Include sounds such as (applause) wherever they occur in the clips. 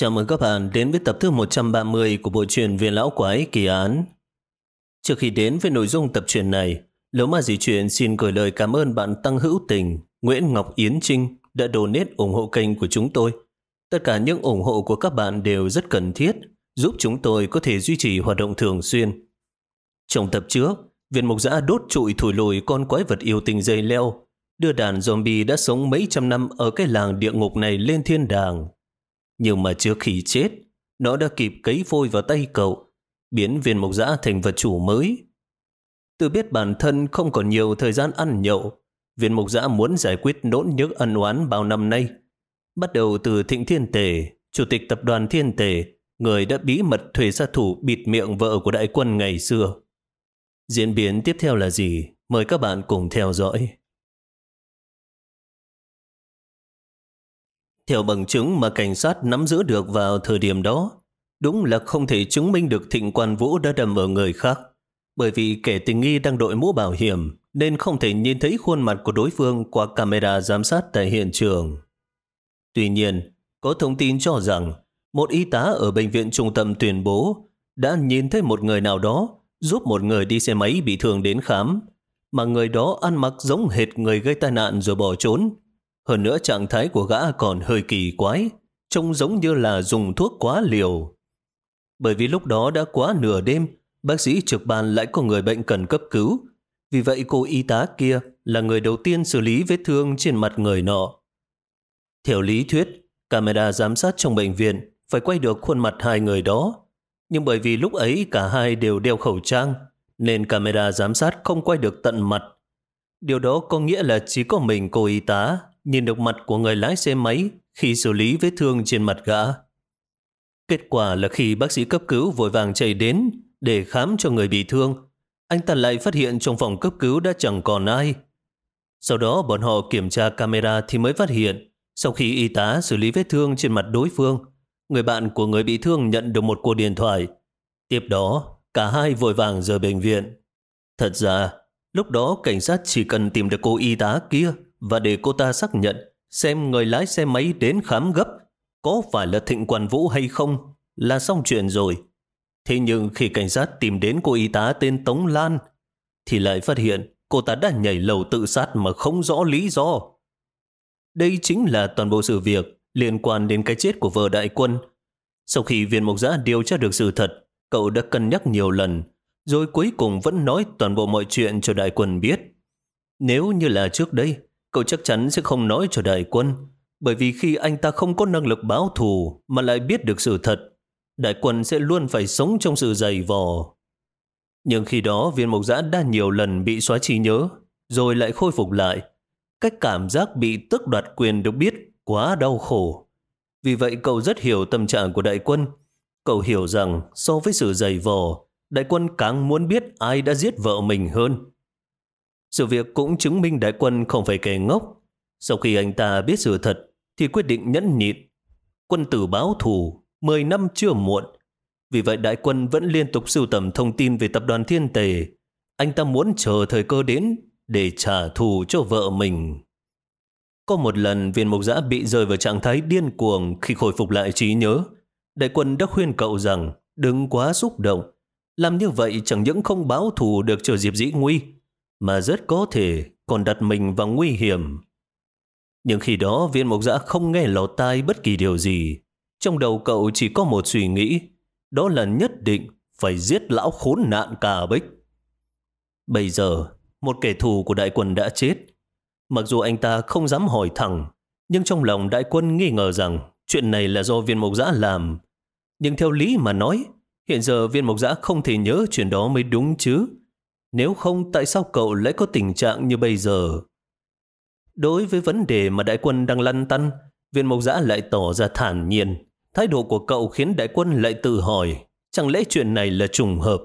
Chào mừng các bạn đến với tập thứ 130 của bộ truyện Viên Lão Quái Kỳ Án. Trước khi đến với nội dung tập truyện này, Lỗ Ma Dì Chuyện xin gửi lời cảm ơn bạn Tăng Hữu Tình, Nguyễn Ngọc Yến Trinh đã donate ủng hộ kênh của chúng tôi. Tất cả những ủng hộ của các bạn đều rất cần thiết, giúp chúng tôi có thể duy trì hoạt động thường xuyên. Trong tập trước, Viện Mục Giã đốt trụi thổi lùi con quái vật yêu tình dây leo, đưa đàn zombie đã sống mấy trăm năm ở cái làng địa ngục này lên thiên đàng. Nhưng mà trước khi chết, nó đã kịp cấy phôi vào tay cậu, biến viên mộc dã thành vật chủ mới. Tự biết bản thân không còn nhiều thời gian ăn nhậu, viên mộc dã muốn giải quyết nỗi nhớ ân oán bao năm nay. Bắt đầu từ Thịnh Thiên Tề, chủ tịch tập đoàn Thiên Tề, người đã bí mật thuê sát thủ bịt miệng vợ của đại quân ngày xưa. Diễn biến tiếp theo là gì? Mời các bạn cùng theo dõi. Theo bằng chứng mà cảnh sát nắm giữ được vào thời điểm đó, đúng là không thể chứng minh được thịnh quan vũ đã đâm vào người khác. Bởi vì kẻ tình nghi đang đội mũ bảo hiểm nên không thể nhìn thấy khuôn mặt của đối phương qua camera giám sát tại hiện trường. Tuy nhiên, có thông tin cho rằng một y tá ở bệnh viện trung tâm tuyên bố đã nhìn thấy một người nào đó giúp một người đi xe máy bị thương đến khám, mà người đó ăn mặc giống hệt người gây tai nạn rồi bỏ trốn. Hơn nữa trạng thái của gã còn hơi kỳ quái, trông giống như là dùng thuốc quá liều. Bởi vì lúc đó đã quá nửa đêm, bác sĩ trực ban lại có người bệnh cần cấp cứu. Vì vậy cô y tá kia là người đầu tiên xử lý vết thương trên mặt người nọ. Theo lý thuyết, camera giám sát trong bệnh viện phải quay được khuôn mặt hai người đó. Nhưng bởi vì lúc ấy cả hai đều đeo khẩu trang, nên camera giám sát không quay được tận mặt. Điều đó có nghĩa là chỉ có mình cô y tá nhìn được mặt của người lái xe máy khi xử lý vết thương trên mặt gã. Kết quả là khi bác sĩ cấp cứu vội vàng chạy đến để khám cho người bị thương, anh ta lại phát hiện trong phòng cấp cứu đã chẳng còn ai. Sau đó bọn họ kiểm tra camera thì mới phát hiện sau khi y tá xử lý vết thương trên mặt đối phương, người bạn của người bị thương nhận được một cuộc điện thoại. Tiếp đó, cả hai vội vàng rời bệnh viện. Thật ra, lúc đó cảnh sát chỉ cần tìm được cô y tá kia và để cô ta xác nhận xem người lái xe máy đến khám gấp có phải là Thịnh Quản Vũ hay không là xong chuyện rồi. Thế nhưng khi cảnh sát tìm đến cô y tá tên Tống Lan thì lại phát hiện cô ta đã nhảy lầu tự sát mà không rõ lý do. Đây chính là toàn bộ sự việc liên quan đến cái chết của vợ đại quân. Sau khi viên mục giã điều tra được sự thật, cậu đã cân nhắc nhiều lần, rồi cuối cùng vẫn nói toàn bộ mọi chuyện cho đại quân biết. Nếu như là trước đây, cậu chắc chắn sẽ không nói cho đại quân, bởi vì khi anh ta không có năng lực báo thù mà lại biết được sự thật, đại quân sẽ luôn phải sống trong sự dày vò. Nhưng khi đó viên mộc giã đã nhiều lần bị xóa trí nhớ, rồi lại khôi phục lại. Cách cảm giác bị tức đoạt quyền được biết quá đau khổ. Vì vậy cậu rất hiểu tâm trạng của đại quân. Cậu hiểu rằng so với sự dày vò, đại quân càng muốn biết ai đã giết vợ mình hơn. Sự việc cũng chứng minh đại quân không phải kẻ ngốc. Sau khi anh ta biết sự thật, thì quyết định nhẫn nhịn. Quân tử báo thù, 10 năm chưa muộn. Vì vậy đại quân vẫn liên tục sưu tầm thông tin về tập đoàn thiên tề. Anh ta muốn chờ thời cơ đến để trả thù cho vợ mình. Có một lần viên mục giã bị rơi vào trạng thái điên cuồng khi khôi phục lại trí nhớ. Đại quân đã khuyên cậu rằng đừng quá xúc động. Làm như vậy chẳng những không báo thù được cho Diệp Dĩ Nguy, mà rất có thể còn đặt mình vào nguy hiểm. Nhưng khi đó viên mộc giã không nghe lọt tai bất kỳ điều gì. Trong đầu cậu chỉ có một suy nghĩ, đó là nhất định phải giết lão khốn nạn cả bích. Bây giờ, một kẻ thù của đại quân đã chết. Mặc dù anh ta không dám hỏi thẳng, nhưng trong lòng đại quân nghi ngờ rằng chuyện này là do viên mộc giã làm. Nhưng theo lý mà nói, hiện giờ viên mộc giã không thể nhớ chuyện đó mới đúng chứ. Nếu không tại sao cậu lại có tình trạng như bây giờ? Đối với vấn đề mà đại quân đang lăn tăn, viên mộc giã lại tỏ ra thản nhiên. Thái độ của cậu khiến đại quân lại tự hỏi, chẳng lẽ chuyện này là trùng hợp?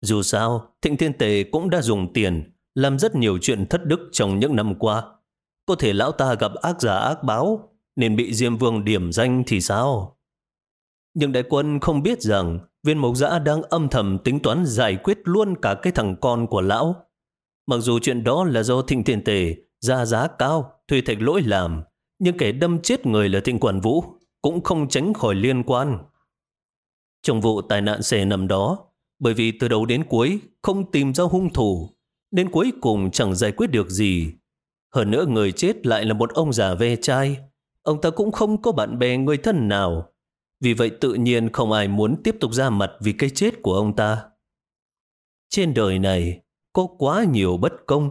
Dù sao, Thịnh Thiên Tề cũng đã dùng tiền, làm rất nhiều chuyện thất đức trong những năm qua. Có thể lão ta gặp ác giả ác báo, nên bị Diêm Vương điểm danh thì sao? Nhưng đại quân không biết rằng viên mộc giã đang âm thầm tính toán giải quyết luôn cả cái thằng con của lão. Mặc dù chuyện đó là do thịnh tiền tề ra giá cao, thuê thạch lỗi làm, nhưng kẻ đâm chết người là thịnh quản vũ, cũng không tránh khỏi liên quan. Trong vụ tai nạn xe nằm đó, bởi vì từ đầu đến cuối không tìm ra hung thủ, nên cuối cùng chẳng giải quyết được gì. Hơn nữa người chết lại là một ông già ve chai. Ông ta cũng không có bạn bè người thân nào. Vì vậy tự nhiên không ai muốn tiếp tục ra mặt vì cái chết của ông ta. Trên đời này có quá nhiều bất công.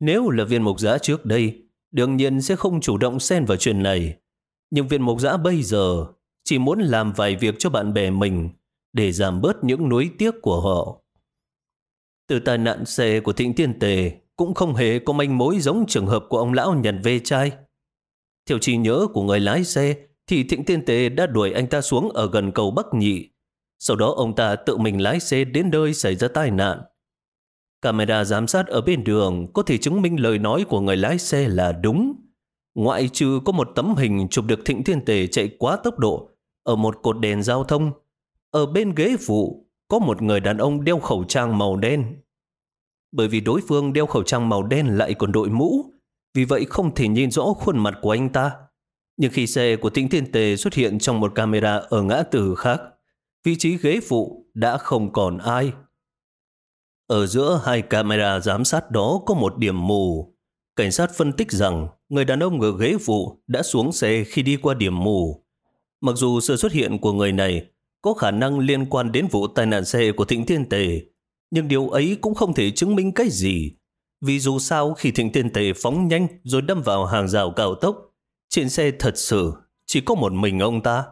Nếu là viên mục giã trước đây, đương nhiên sẽ không chủ động xen vào chuyện này. Nhưng viên mục giã bây giờ chỉ muốn làm vài việc cho bạn bè mình để giảm bớt những nuối tiếc của họ. Từ tai nạn xe của Thịnh Tiên Tề cũng không hề có manh mối giống trường hợp của ông lão nhận về trai. Theo trí nhớ của người lái xe thì Thịnh Tiên Tề đã đuổi anh ta xuống ở gần cầu Bắc Nhị. Sau đó ông ta tự mình lái xe đến nơi xảy ra tai nạn. Camera giám sát ở bên đường có thể chứng minh lời nói của người lái xe là đúng. Ngoại trừ có một tấm hình chụp được Thịnh Thiên Tề chạy quá tốc độ ở một cột đèn giao thông. Ở bên ghế phụ có một người đàn ông đeo khẩu trang màu đen. Bởi vì đối phương đeo khẩu trang màu đen lại còn đội mũ, vì vậy không thể nhìn rõ khuôn mặt của anh ta. Nhưng khi xe của Thịnh Thiên Tề xuất hiện trong một camera ở ngã tư khác, vị trí ghế phụ đã không còn ai. Ở giữa hai camera giám sát đó có một điểm mù. Cảnh sát phân tích rằng người đàn ông ở ghế phụ đã xuống xe khi đi qua điểm mù. Mặc dù sự xuất hiện của người này có khả năng liên quan đến vụ tai nạn xe của Thịnh Thiên Tề, nhưng điều ấy cũng không thể chứng minh cái gì. Vì dù sao khi Thịnh Thiên Tề phóng nhanh rồi đâm vào hàng rào cao tốc, trên xe thật sự chỉ có một mình ông ta.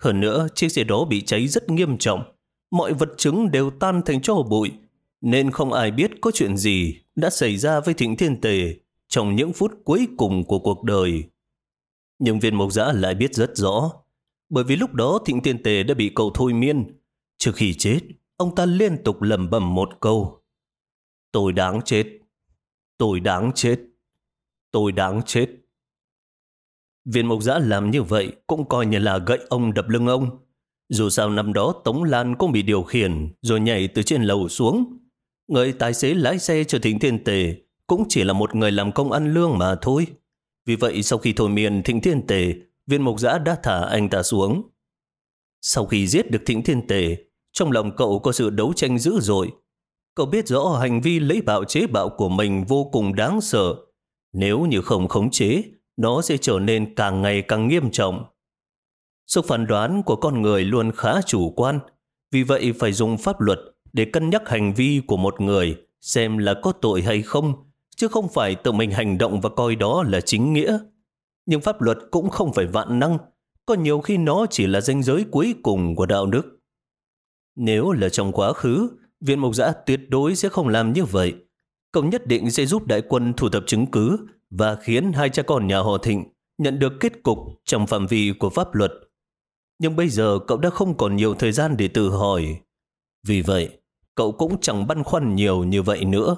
Hơn nữa, chiếc xe đó bị cháy rất nghiêm trọng. Mọi vật chứng đều tan thành tro bụi, nên không ai biết có chuyện gì đã xảy ra với Thịnh Thiên Tề trong những phút cuối cùng của cuộc đời. Nhưng viên mộc giã lại biết rất rõ, bởi vì lúc đó Thịnh Thiên Tề đã bị cậu thôi miên. Trước khi chết, ông ta liên tục lầm bầm một câu. Tôi đáng chết. Tôi đáng chết. Tôi đáng chết. Viên mộc giã làm như vậy cũng coi như là gậy ông đập lưng ông. Dù sao năm đó Tống Lan cũng bị điều khiển rồi nhảy từ trên lầu xuống. Người tài xế lái xe cho Thịnh Thiên Tề cũng chỉ là một người làm công ăn lương mà thôi. Vì vậy sau khi thôi miên Thịnh Thiên Tề, viên Mộc giã đã thả anh ta xuống. Sau khi giết được Thịnh Thiên Tề, trong lòng cậu có sự đấu tranh dữ dội. Cậu biết rõ hành vi lấy bạo chế bạo của mình vô cùng đáng sợ. Nếu như không khống chế, nó sẽ trở nên càng ngày càng nghiêm trọng. Sự phán đoán của con người luôn khá chủ quan, vì vậy phải dùng pháp luật để cân nhắc hành vi của một người xem là có tội hay không, chứ không phải tự mình hành động và coi đó là chính nghĩa. Nhưng pháp luật cũng không phải vạn năng, có nhiều khi nó chỉ là danh giới cuối cùng của đạo đức. Nếu là trong quá khứ, viên mộc giã tuyệt đối sẽ không làm như vậy. Cậu nhất định sẽ giúp đại quân thu thập chứng cứ và khiến hai cha con nhà họ Thịnh nhận được kết cục trong phạm vi của pháp luật. Nhưng bây giờ cậu đã không còn nhiều thời gian để tự hỏi. Vì vậy, cậu cũng chẳng băn khoăn nhiều như vậy nữa.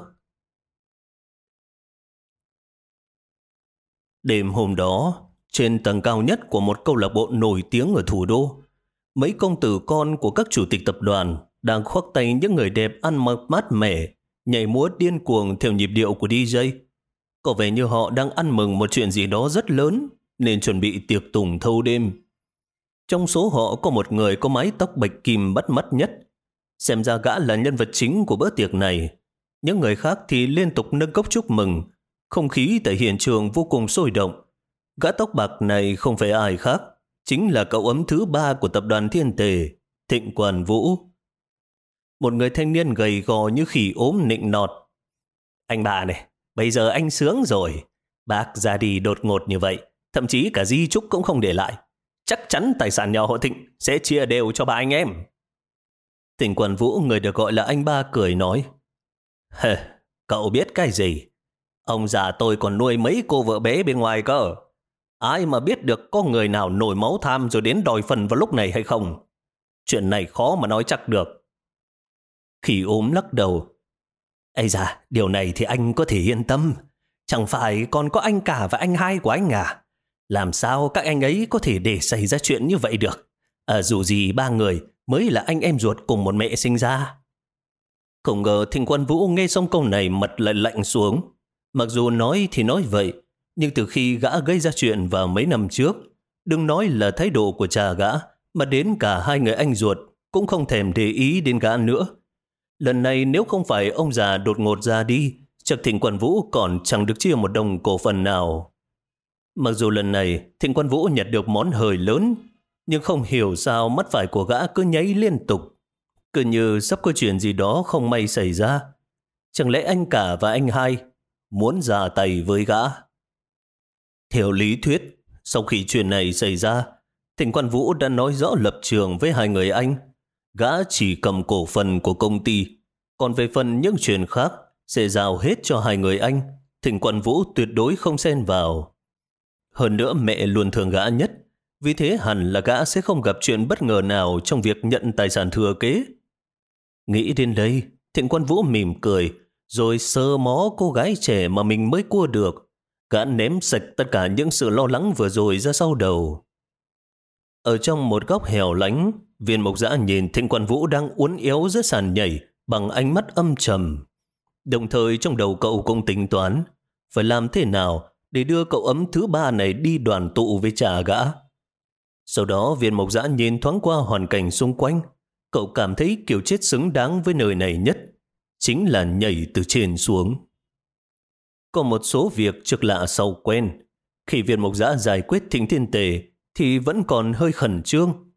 Đêm hôm đó, trên tầng cao nhất của một câu lạc bộ nổi tiếng ở thủ đô, mấy công tử con của các chủ tịch tập đoàn đang khoác tay những người đẹp ăn mặc mát mẻ, nhảy múa điên cuồng theo nhịp điệu của DJ. Có vẻ như họ đang ăn mừng một chuyện gì đó rất lớn, nên chuẩn bị tiệc tùng thâu đêm. Trong số họ có một người có mái tóc bạch kim bắt mắt nhất, Xem ra gã là nhân vật chính của bữa tiệc này. Những người khác thì liên tục nâng cốc chúc mừng. Không khí tại hiện trường vô cùng sôi động. Gã tóc bạc này không phải ai khác. Chính là cậu ấm thứ ba của tập đoàn Thiên Tề, Thịnh Quản Vũ. Một người thanh niên gầy gò như khỉ ốm nịnh nọt. Anh bà này, bây giờ anh sướng rồi. Bác ra đi đột ngột như vậy, thậm chí cả di trúc cũng không để lại. Chắc chắn tài sản nhà họ Thịnh sẽ chia đều cho ba anh em. Tỉnh quần vũ người được gọi là anh ba cười nói. Hề, cậu biết cái gì? Ông già tôi còn nuôi mấy cô vợ bé bên ngoài cơ. Ai mà biết được có người nào nổi máu tham rồi đến đòi phần vào lúc này hay không? Chuyện này khó mà nói chắc được. Khỉ ốm lắc đầu. Ây da, điều này thì anh có thể yên tâm. Chẳng phải còn có anh cả và anh hai của anh à? Làm sao các anh ấy có thể để xảy ra chuyện như vậy được? À, dù gì ba người mới là anh em ruột cùng một mẹ sinh ra. Không ngờ Thịnh Quân Vũ nghe xong câu này mật lại lạnh xuống. Mặc dù nói thì nói vậy, nhưng từ khi gã gây ra chuyện vào mấy năm trước, Đừng nói là thái độ của cha gã, mà đến cả hai người anh ruột cũng không thèm để ý đến gã nữa. Lần này nếu không phải ông già đột ngột ra đi, chắc Thịnh Quan Vũ còn chẳng được chia một đồng cổ phần nào. Mặc dù lần này Thịnh Quan Vũ nhận được món hời lớn, nhưng không hiểu sao mắt phải của gã cứ nháy liên tục. Cứ như sắp có chuyện gì đó không may xảy ra. Chẳng lẽ anh cả và anh hai muốn ra tay với gã? Theo lý thuyết, sau khi chuyện này xảy ra, Thịnh Quan Vũ đã nói rõ lập trường với hai người anh. Gã chỉ cầm cổ phần của công ty, còn về phần những chuyện khác sẽ giao hết cho hai người anh. Thịnh Quan Vũ tuyệt đối không xen vào. Hơn nữa mẹ luôn thường gã nhất, vì thế hẳn là gã sẽ không gặp chuyện bất ngờ nào trong việc nhận tài sản thừa kế. Nghĩ đến đây, Thịnh Quan Vũ mỉm cười, rồi sơ mó cô gái trẻ mà mình mới cua được. Gã ném sạch tất cả những sự lo lắng vừa rồi ra sau đầu. Ở trong một góc hẻo lánh, viên mộc giã nhìn Thịnh Quan Vũ đang uốn éo giữa sàn nhảy bằng ánh mắt âm trầm. Đồng thời trong đầu cậu cũng tính toán phải làm thế nào để đưa cậu ấm thứ ba này đi đoàn tụ với trà gã. Sau đó viên mộc giã nhìn thoáng qua hoàn cảnh xung quanh. Cậu cảm thấy kiểu chết xứng đáng với nơi này nhất. Chính là nhảy từ trên xuống. Có một số việc trực lạ sau quen. Khi viên mộc giã giải quyết thịnh thiên tề thì vẫn còn hơi khẩn trương.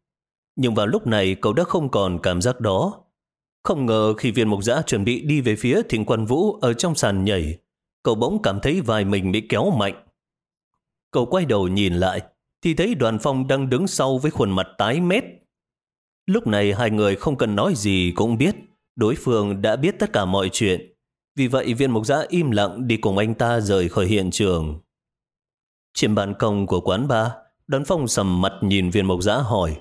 Nhưng vào lúc này cậu đã không còn cảm giác đó. Không ngờ khi viên mộc giã chuẩn bị đi về phía thịnh quan vũ ở trong sàn nhảy, cậu bỗng cảm thấy vai mình bị kéo mạnh. Cậu quay đầu nhìn lại, thì thấy đoàn phong đang đứng sau với khuôn mặt tái mét. Lúc này hai người không cần nói gì cũng biết, đối phương đã biết tất cả mọi chuyện. Vì vậy viên mục giã im lặng đi cùng anh ta rời khỏi hiện trường. Trên ban công của quán bar. Đấn phong sầm mặt nhìn viên mộc giã hỏi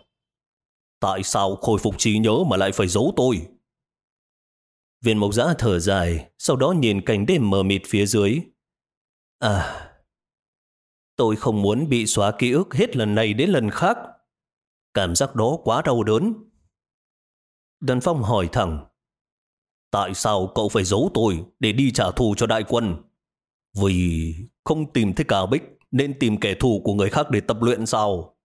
Tại sao khôi phục trí nhớ mà lại phải giấu tôi? Viên mộc giã thở dài, sau đó nhìn cảnh đêm mờ mịt phía dưới. À, tôi không muốn bị xóa ký ức hết lần này đến lần khác. Cảm giác đó quá đau đớn. Đần Phong hỏi thẳng, tại sao cậu phải giấu tôi để đi trả thù cho đại quân? Vì không tìm thấy cả bích nên tìm kẻ thù của người khác để tập luyện sao?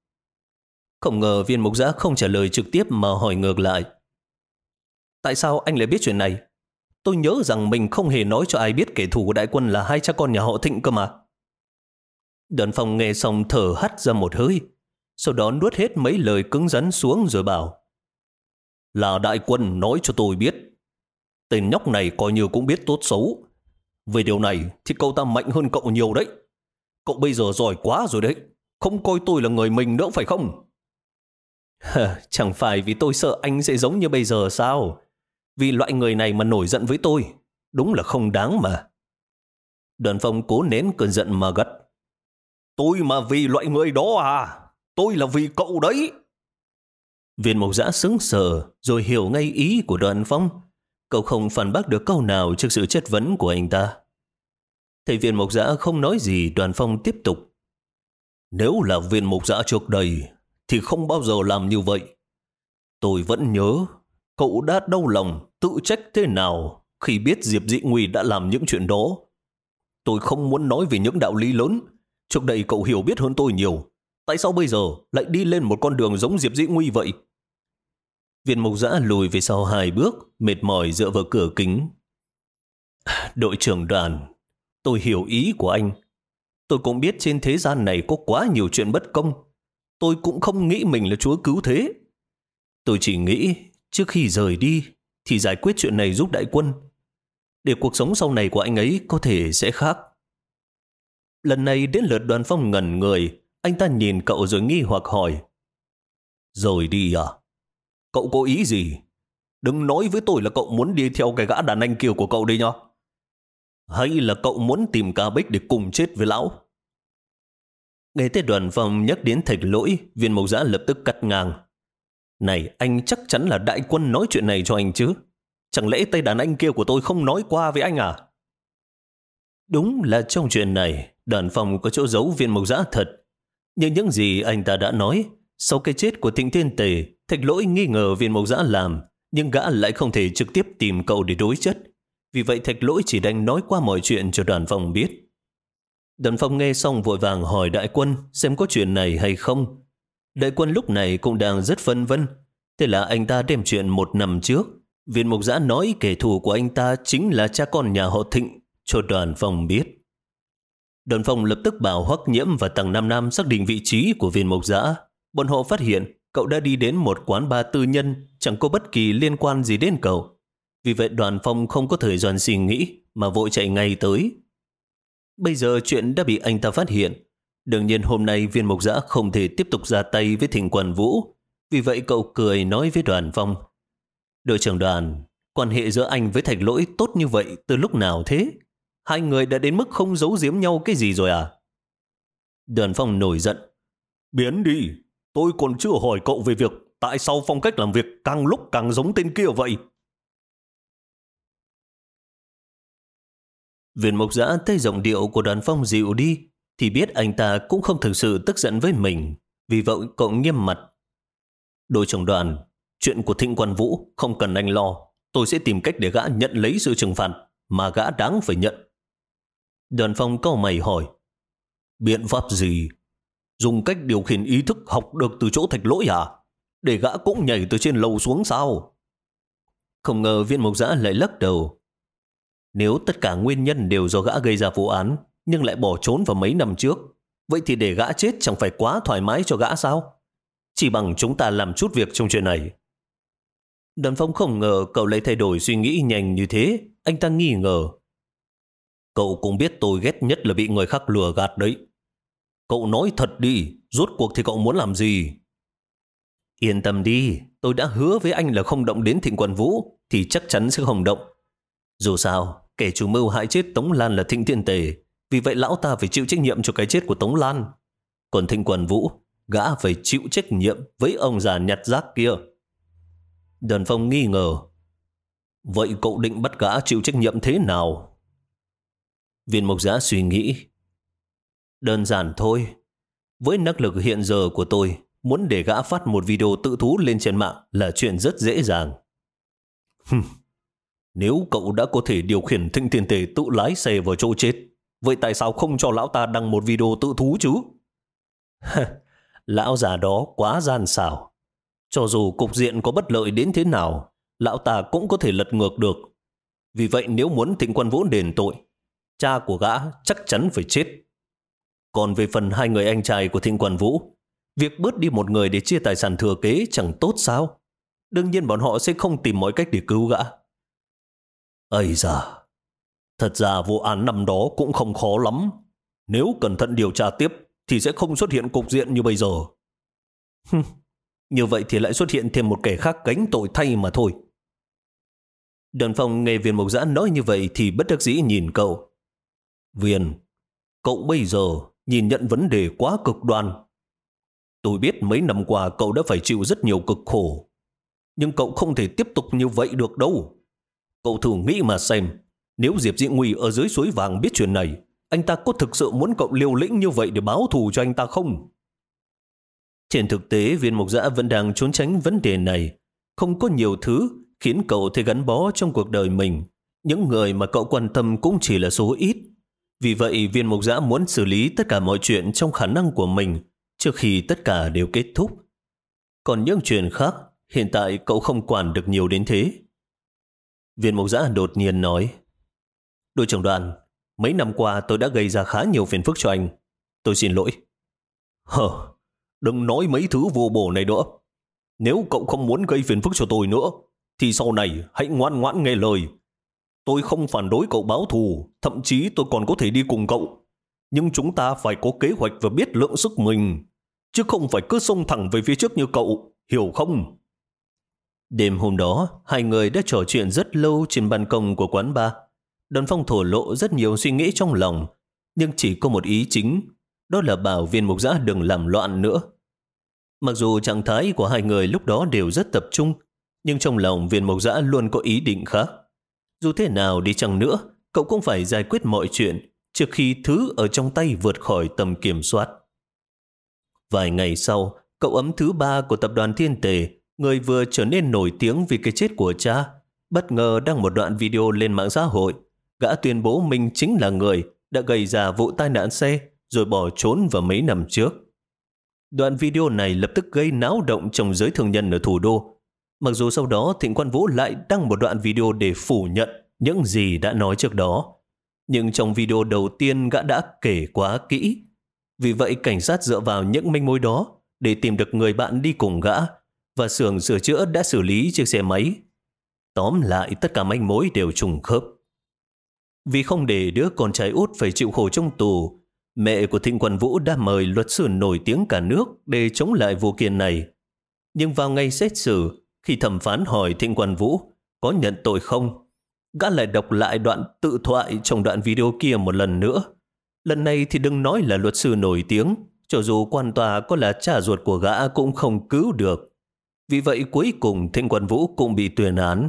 Không ngờ viên mục giã không trả lời trực tiếp mà hỏi ngược lại. Tại sao anh lại biết chuyện này? Tôi nhớ rằng mình không hề nói cho ai biết kẻ thù của đại quân là hai cha con nhà họ Thịnh cơ mà. Đoàn phòng nghe xong thở hắt ra một hơi, sau đó nuốt hết mấy lời cứng rắn xuống rồi bảo Là đại quân nói cho tôi biết. Tên nhóc này coi như cũng biết tốt xấu. Về điều này thì cậu ta mạnh hơn cậu nhiều đấy. Cậu bây giờ giỏi quá rồi đấy. Không coi tôi là người mình nữa phải không? Chẳng phải vì tôi sợ anh sẽ giống như bây giờ sao? Vì loại người này mà nổi giận với tôi, đúng là không đáng mà. Đoàn phong cố nén cơn giận mà gắt. Tôi mà vì loại người đó à? Tôi là vì cậu đấy. Viên mộc giã sững sờ rồi hiểu ngay ý của đoàn phong. Cậu không phản bác được câu nào trước sự chất vấn của anh ta. Thầy viên mộc giã không nói gì đoàn phong tiếp tục. Nếu là viên mộc giã trước đây thì không bao giờ làm như vậy. Tôi vẫn nhớ cậu đã đau lòng tự trách thế nào khi biết Diệp Dị Nguy đã làm những chuyện đó. Tôi không muốn nói về những đạo lý lớn. Trước đây cậu hiểu biết hơn tôi nhiều. Tại sao bây giờ lại đi lên một con đường giống Diệp Dĩ Nguy vậy? Viên mộc giã lùi về sau hai bước, mệt mỏi dựa vào cửa kính. Đội trưởng đoàn, tôi hiểu ý của anh. Tôi cũng biết trên thế gian này có quá nhiều chuyện bất công. Tôi cũng không nghĩ mình là chúa cứu thế. Tôi chỉ nghĩ trước khi rời đi thì giải quyết chuyện này giúp đại quân. Để cuộc sống sau này của anh ấy có thể sẽ khác. Lần này đến lượt đoàn phong ngẩn người, anh ta nhìn cậu rồi nghi hoặc hỏi. Rồi đi à? Cậu có ý gì? Đừng nói với tôi là cậu muốn đi theo cái gã đàn anh kiều của cậu đi nhá. Hay là cậu muốn tìm ca bích để cùng chết với lão? Nghe tới đoàn phòng nhắc đến thạch lỗi, viên mộc giã lập tức cắt ngang. Này, anh chắc chắn là đại quân nói chuyện này cho anh chứ? Chẳng lẽ tay đàn anh kia của tôi không nói qua với anh à? Đúng là trong chuyện này, đoàn phòng có chỗ giấu viên mộc giã thật. Nhưng những gì anh ta đã nói, sau cái chết của thịnh thiên tề, thạch lỗi nghi ngờ viên mộc giã làm, nhưng gã lại không thể trực tiếp tìm cậu để đối chất. Vì vậy thạch lỗi chỉ đành nói qua mọi chuyện cho đoàn phòng biết. Đoàn phong nghe xong vội vàng hỏi đại quân xem có chuyện này hay không. Đại quân lúc này cũng đang rất phân vân. Thế là anh ta đem chuyện một năm trước. Viên mục giã nói kẻ thù của anh ta chính là cha con nhà họ Thịnh, cho đoàn phong biết. Đoàn phong lập tức bảo Hoắc Nhiễm và Tầng Nam Nam xác định vị trí của viên mục giã. Bọn họ phát hiện cậu đã đi đến một quán bar tư nhân, chẳng có bất kỳ liên quan gì đến cậu. Vì vậy đoàn phong không có thời gian suy nghĩ mà vội chạy ngay tới. Bây giờ chuyện đã bị anh ta phát hiện. Đương nhiên hôm nay viên mục giã không thể tiếp tục ra tay với thỉnh quần vũ. Vì vậy cậu cười nói với đoàn phong. Đội trưởng đoàn, quan hệ giữa anh với thạch lỗi tốt như vậy từ lúc nào thế? Hai người đã đến mức không giấu giếm nhau cái gì rồi à? Đoàn phong nổi giận. Biến đi, tôi còn chưa hỏi cậu về việc tại sao phong cách làm việc càng lúc càng giống tên kia vậy? Viên mộc giã thấy giọng điệu của đoàn phong dịu đi, thì biết anh ta cũng không thực sự tức giận với mình. Vì vậy cậu nghiêm mặt. Đội trưởng đoàn, chuyện của thịnh quan vũ không cần anh lo. Tôi sẽ tìm cách để gã nhận lấy sự trừng phạt mà gã đáng phải nhận. Đoàn phong câu mày hỏi. Biện pháp gì? Dùng cách điều khiển ý thức học được từ chỗ thạch lỗi à? Để gã cũng nhảy từ trên lầu xuống sao? Không ngờ viên mộc giã lại lắc đầu. Nếu tất cả nguyên nhân đều do gã gây ra vụ án, nhưng lại bỏ trốn vào mấy năm trước, vậy thì để gã chết chẳng phải quá thoải mái cho gã sao? Chỉ bằng chúng ta làm chút việc trong chuyện này. đần phong không ngờ cậu lại thay đổi suy nghĩ nhanh như thế, anh ta nghi ngờ. Cậu cũng biết tôi ghét nhất là bị người khác lừa gạt đấy. Cậu nói thật đi, rốt cuộc thì cậu muốn làm gì? Yên tâm đi, tôi đã hứa với anh là không động đến thịnh quần vũ, thì chắc chắn sẽ không động. Dù sao, Kẻ chủ mưu hại chết Tống Lan là Thịnh Thiên Tề, vì vậy lão ta phải chịu trách nhiệm cho cái chết của Tống Lan. Còn Thịnh Quần Vũ, gã phải chịu trách nhiệm với ông già nhặt rác kia. Đần Phong nghi ngờ. Vậy cậu định bắt gã chịu trách nhiệm thế nào? Viên Mộc Giã suy nghĩ. Đơn giản thôi. Với năng lực hiện giờ của tôi, muốn để gã phát một video tự thú lên trên mạng là chuyện rất dễ dàng. Nếu cậu đã có thể điều khiển thịnh Thiên tề tự lái xe vào chỗ chết, vậy tại sao không cho lão ta đăng một video tự thú chứ? (laughs) lão già đó quá gian xảo. Cho dù cục diện có bất lợi đến thế nào, lão ta cũng có thể lật ngược được. Vì vậy nếu muốn thịnh quan vũ đền tội, cha của gã chắc chắn phải chết. Còn về phần hai người anh trai của thịnh quan vũ, việc bớt đi một người để chia tài sản thừa kế chẳng tốt sao? Đương nhiên bọn họ sẽ không tìm mọi cách để cứu gã. Ây da, thật ra vụ án năm đó cũng không khó lắm. Nếu cẩn thận điều tra tiếp thì sẽ không xuất hiện cục diện như bây giờ. như vậy thì lại xuất hiện thêm một kẻ khác gánh tội thay mà thôi. Đoàn phòng nghe viên mộc giã nói như vậy thì bất đắc dĩ nhìn cậu. Viên, cậu bây giờ nhìn nhận vấn đề quá cực đoan. Tôi biết mấy năm qua cậu đã phải chịu rất nhiều cực khổ. Nhưng cậu không thể tiếp tục như vậy được đâu. Cậu thử nghĩ mà xem, nếu Diệp Dị Nguy ở dưới suối vàng biết chuyện này, anh ta có thực sự muốn cậu liều lĩnh như vậy để báo thù cho anh ta không? Trên thực tế, viên mục giã vẫn đang trốn tránh vấn đề này. Không có nhiều thứ khiến cậu thấy gắn bó trong cuộc đời mình. Những người mà cậu quan tâm cũng chỉ là số ít. Vì vậy, viên mục giã muốn xử lý tất cả mọi chuyện trong khả năng của mình trước khi tất cả đều kết thúc. Còn những chuyện khác, hiện tại cậu không quản được nhiều đến thế. Viên mục giã đột nhiên nói Đội trưởng đoàn, mấy năm qua tôi đã gây ra khá nhiều phiền phức cho anh. Tôi xin lỗi. Hờ, đừng nói mấy thứ vô bổ này nữa. Nếu cậu không muốn gây phiền phức cho tôi nữa, thì sau này hãy ngoan ngoãn nghe lời. Tôi không phản đối cậu báo thù, thậm chí tôi còn có thể đi cùng cậu. Nhưng chúng ta phải có kế hoạch và biết lượng sức mình, chứ không phải cứ xông thẳng về phía trước như cậu, hiểu không? Đêm hôm đó, hai người đã trò chuyện rất lâu trên ban công của quán bar. Đơn phong thổ lộ rất nhiều suy nghĩ trong lòng, nhưng chỉ có một ý chính, đó là bảo viên mục giã đừng làm loạn nữa. Mặc dù trạng thái của hai người lúc đó đều rất tập trung, nhưng trong lòng viên mục giã luôn có ý định khác. Dù thế nào đi chăng nữa, cậu cũng phải giải quyết mọi chuyện trước khi thứ ở trong tay vượt khỏi tầm kiểm soát. Vài ngày sau, cậu ấm thứ ba của tập đoàn Thiên Tề người vừa trở nên nổi tiếng vì cái chết của cha, bất ngờ đăng một đoạn video lên mạng xã hội. Gã tuyên bố mình chính là người đã gây ra vụ tai nạn xe rồi bỏ trốn vào mấy năm trước. Đoạn video này lập tức gây náo động trong giới thương nhân ở thủ đô. Mặc dù sau đó Thịnh Quan Vũ lại đăng một đoạn video để phủ nhận những gì đã nói trước đó. Nhưng trong video đầu tiên gã đã kể quá kỹ. Vì vậy cảnh sát dựa vào những manh mối đó để tìm được người bạn đi cùng gã và xưởng sửa chữa đã xử lý chiếc xe máy. Tóm lại tất cả manh mối đều trùng khớp. Vì không để đứa con trai út phải chịu khổ trong tù, mẹ của Thịnh Quần Vũ đã mời luật sư nổi tiếng cả nước để chống lại vụ kiện này. Nhưng vào ngày xét xử, khi thẩm phán hỏi Thịnh Quần Vũ có nhận tội không, gã lại đọc lại đoạn tự thoại trong đoạn video kia một lần nữa. Lần này thì đừng nói là luật sư nổi tiếng, cho dù quan tòa có là cha ruột của gã cũng không cứu được. Vì vậy cuối cùng Thịnh Quần Vũ cũng bị tuyên án.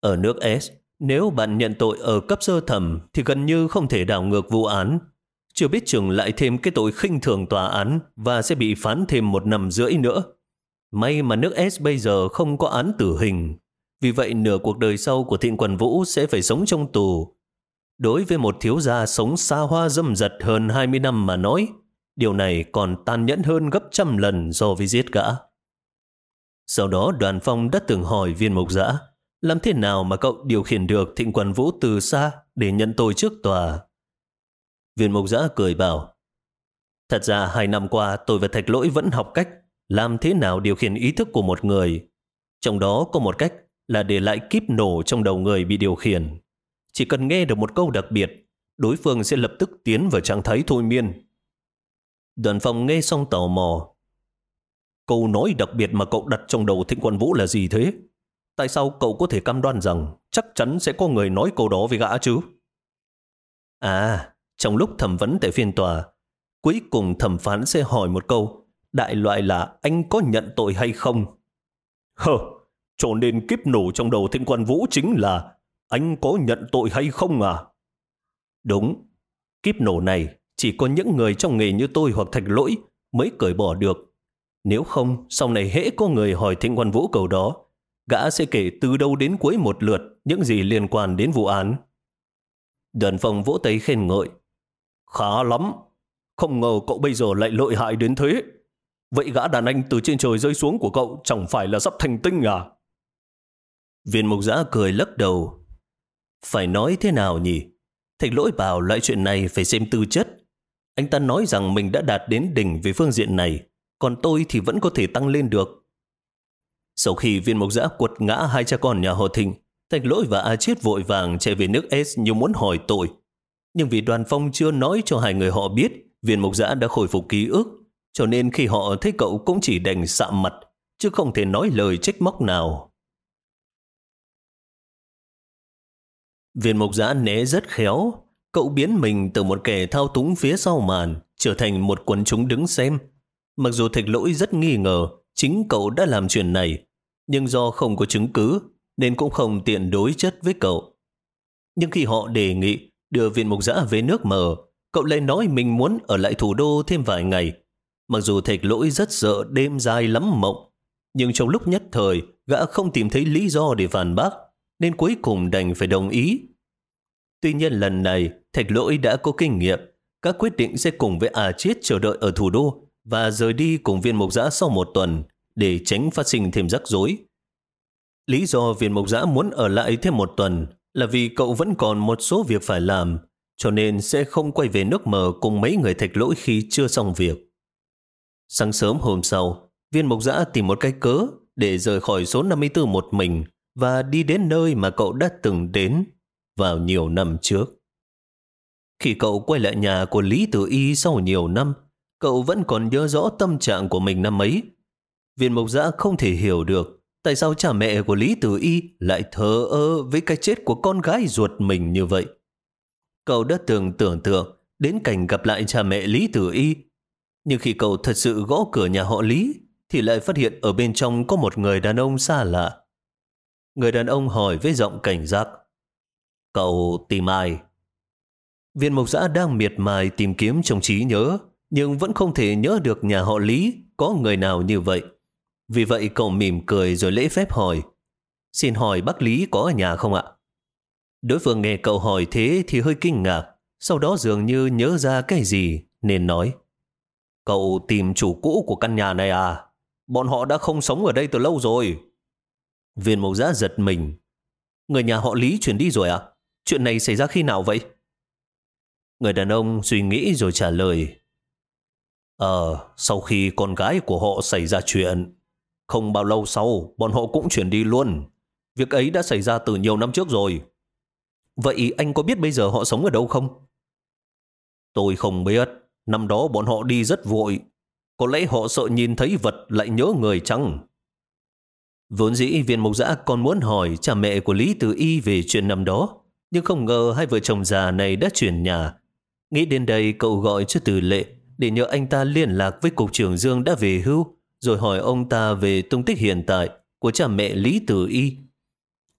Ở nước S, nếu bạn nhận tội ở cấp sơ thẩm thì gần như không thể đảo ngược vụ án. Chưa biết chừng lại thêm cái tội khinh thường tòa án và sẽ bị phán thêm một năm rưỡi nữa. May mà nước S bây giờ không có án tử hình. Vì vậy nửa cuộc đời sau của Thịnh Quần Vũ sẽ phải sống trong tù. Đối với một thiếu gia sống xa hoa dâm dật hơn 20 năm mà nói, điều này còn tàn nhẫn hơn gấp trăm lần so với giết gã. Sau đó đoàn phong đã từng hỏi viên mục giã làm thế nào mà cậu điều khiển được thịnh quần vũ từ xa để nhận tôi trước tòa? Viên mục giã cười bảo, Thật ra hai năm qua tôi và thạch lỗi vẫn học cách làm thế nào điều khiển ý thức của một người. Trong đó có một cách là để lại kíp nổ trong đầu người bị điều khiển. Chỉ cần nghe được một câu đặc biệt, đối phương sẽ lập tức tiến vào trạng thái thôi miên. Đoàn phòng nghe xong tò mò. Câu nói đặc biệt mà cậu đặt trong đầu thịnh quân vũ là gì thế? Tại sao cậu có thể cam đoan rằng chắc chắn sẽ có người nói câu đó với gã chứ? À, trong lúc thẩm vấn tại phiên tòa, cuối cùng thẩm phán sẽ hỏi một câu, đại loại là anh có nhận tội hay không? Hờ, cho nên kiếp nổ trong đầu thịnh quân vũ chính là anh có nhận tội hay không à? Đúng, kiếp nổ này chỉ có những người trong nghề như tôi hoặc thạch lỗi mới cởi bỏ được. Nếu không, sau này hễ có người hỏi thịnh quan vũ cầu đó, gã sẽ kể từ đầu đến cuối một lượt những gì liên quan đến vụ án. Đoàn phòng vỗ tay khen ngợi. Khá lắm, không ngờ cậu bây giờ lại lợi hại đến thế. Vậy gã đàn anh từ trên trời rơi xuống của cậu chẳng phải là sắp thành tinh à? Viên mục giã cười lắc đầu. Phải nói thế nào nhỉ? Thạch lỗi bảo loại chuyện này phải xem tư chất. Anh ta nói rằng mình đã đạt đến đỉnh về phương diện này, còn tôi thì vẫn có thể tăng lên được. Sau khi viên mộc giã quật ngã hai cha con nhà họ Thịnh, Thạch Lỗi và A Chiết vội vàng chạy về nước S như muốn hỏi tội. Nhưng vì đoàn phong chưa nói cho hai người họ biết viên mộc giã đã khôi phục ký ức, cho nên khi họ thấy cậu cũng chỉ đành sạm mặt, chứ không thể nói lời trách móc nào. Viên mộc giã né rất khéo, cậu biến mình từ một kẻ thao túng phía sau màn trở thành một quần chúng đứng xem. Mặc dù thạch lỗi rất nghi ngờ chính cậu đã làm chuyện này, nhưng do không có chứng cứ nên cũng không tiện đối chất với cậu. Nhưng khi họ đề nghị đưa viên mục giã về nước mở, cậu lại nói mình muốn ở lại thủ đô thêm vài ngày. Mặc dù thạch lỗi rất sợ đêm dài lắm mộng, nhưng trong lúc nhất thời gã không tìm thấy lý do để phản bác, nên cuối cùng đành phải đồng ý. Tuy nhiên lần này, thạch lỗi đã có kinh nghiệm, các quyết định sẽ cùng với à chiết chờ đợi ở thủ đô và rời đi cùng viên mục giã sau một tuần để tránh phát sinh thêm rắc rối. Lý do viên mục giã muốn ở lại thêm một tuần là vì cậu vẫn còn một số việc phải làm, cho nên sẽ không quay về nước mờ cùng mấy người thạch lỗi khi chưa xong việc. Sáng sớm hôm sau, viên mục giã tìm một cái cớ để rời khỏi số 54 một mình và đi đến nơi mà cậu đã từng đến vào nhiều năm trước. Khi cậu quay lại nhà của Lý Tử Y sau nhiều năm, cậu vẫn còn nhớ rõ tâm trạng của mình năm ấy. Viên mộc giã không thể hiểu được tại sao cha mẹ của Lý Tử Y lại thờ ơ với cái chết của con gái ruột mình như vậy. Cậu đã từng tưởng tượng đến cảnh gặp lại cha mẹ Lý Tử Y. Nhưng khi cậu thật sự gõ cửa nhà họ Lý, thì lại phát hiện ở bên trong có một người đàn ông xa lạ. Người đàn ông hỏi với giọng cảnh giác. Cậu tìm ai? Viên mộc giã đang miệt mài tìm kiếm trong trí nhớ nhưng vẫn không thể nhớ được nhà họ Lý có người nào như vậy. Vì vậy cậu mỉm cười rồi lễ phép hỏi, xin hỏi bác Lý có ở nhà không ạ? Đối phương nghe cậu hỏi thế thì hơi kinh ngạc, sau đó dường như nhớ ra cái gì nên nói. Cậu tìm chủ cũ của căn nhà này à? Bọn họ đã không sống ở đây từ lâu rồi. Viên mộc giã giật mình. Người nhà họ Lý chuyển đi rồi à? Chuyện này xảy ra khi nào vậy? Người đàn ông suy nghĩ rồi trả lời. Ờ, sau khi con gái của họ xảy ra chuyện, không bao lâu sau, bọn họ cũng chuyển đi luôn. Việc ấy đã xảy ra từ nhiều năm trước rồi. Vậy anh có biết bây giờ họ sống ở đâu không? Tôi không biết. Năm đó bọn họ đi rất vội. Có lẽ họ sợ nhìn thấy vật lại nhớ người chăng? Vốn dĩ viên mộc giã còn muốn hỏi cha mẹ của Lý Tử Y về chuyện năm đó. Nhưng không ngờ hai vợ chồng già này đã chuyển nhà. Nghĩ đến đây cậu gọi cho Từ Lệ để nhờ anh ta liên lạc với Cục trưởng Dương đã về hưu rồi hỏi ông ta về tung tích hiện tại của cha mẹ Lý Tử Y.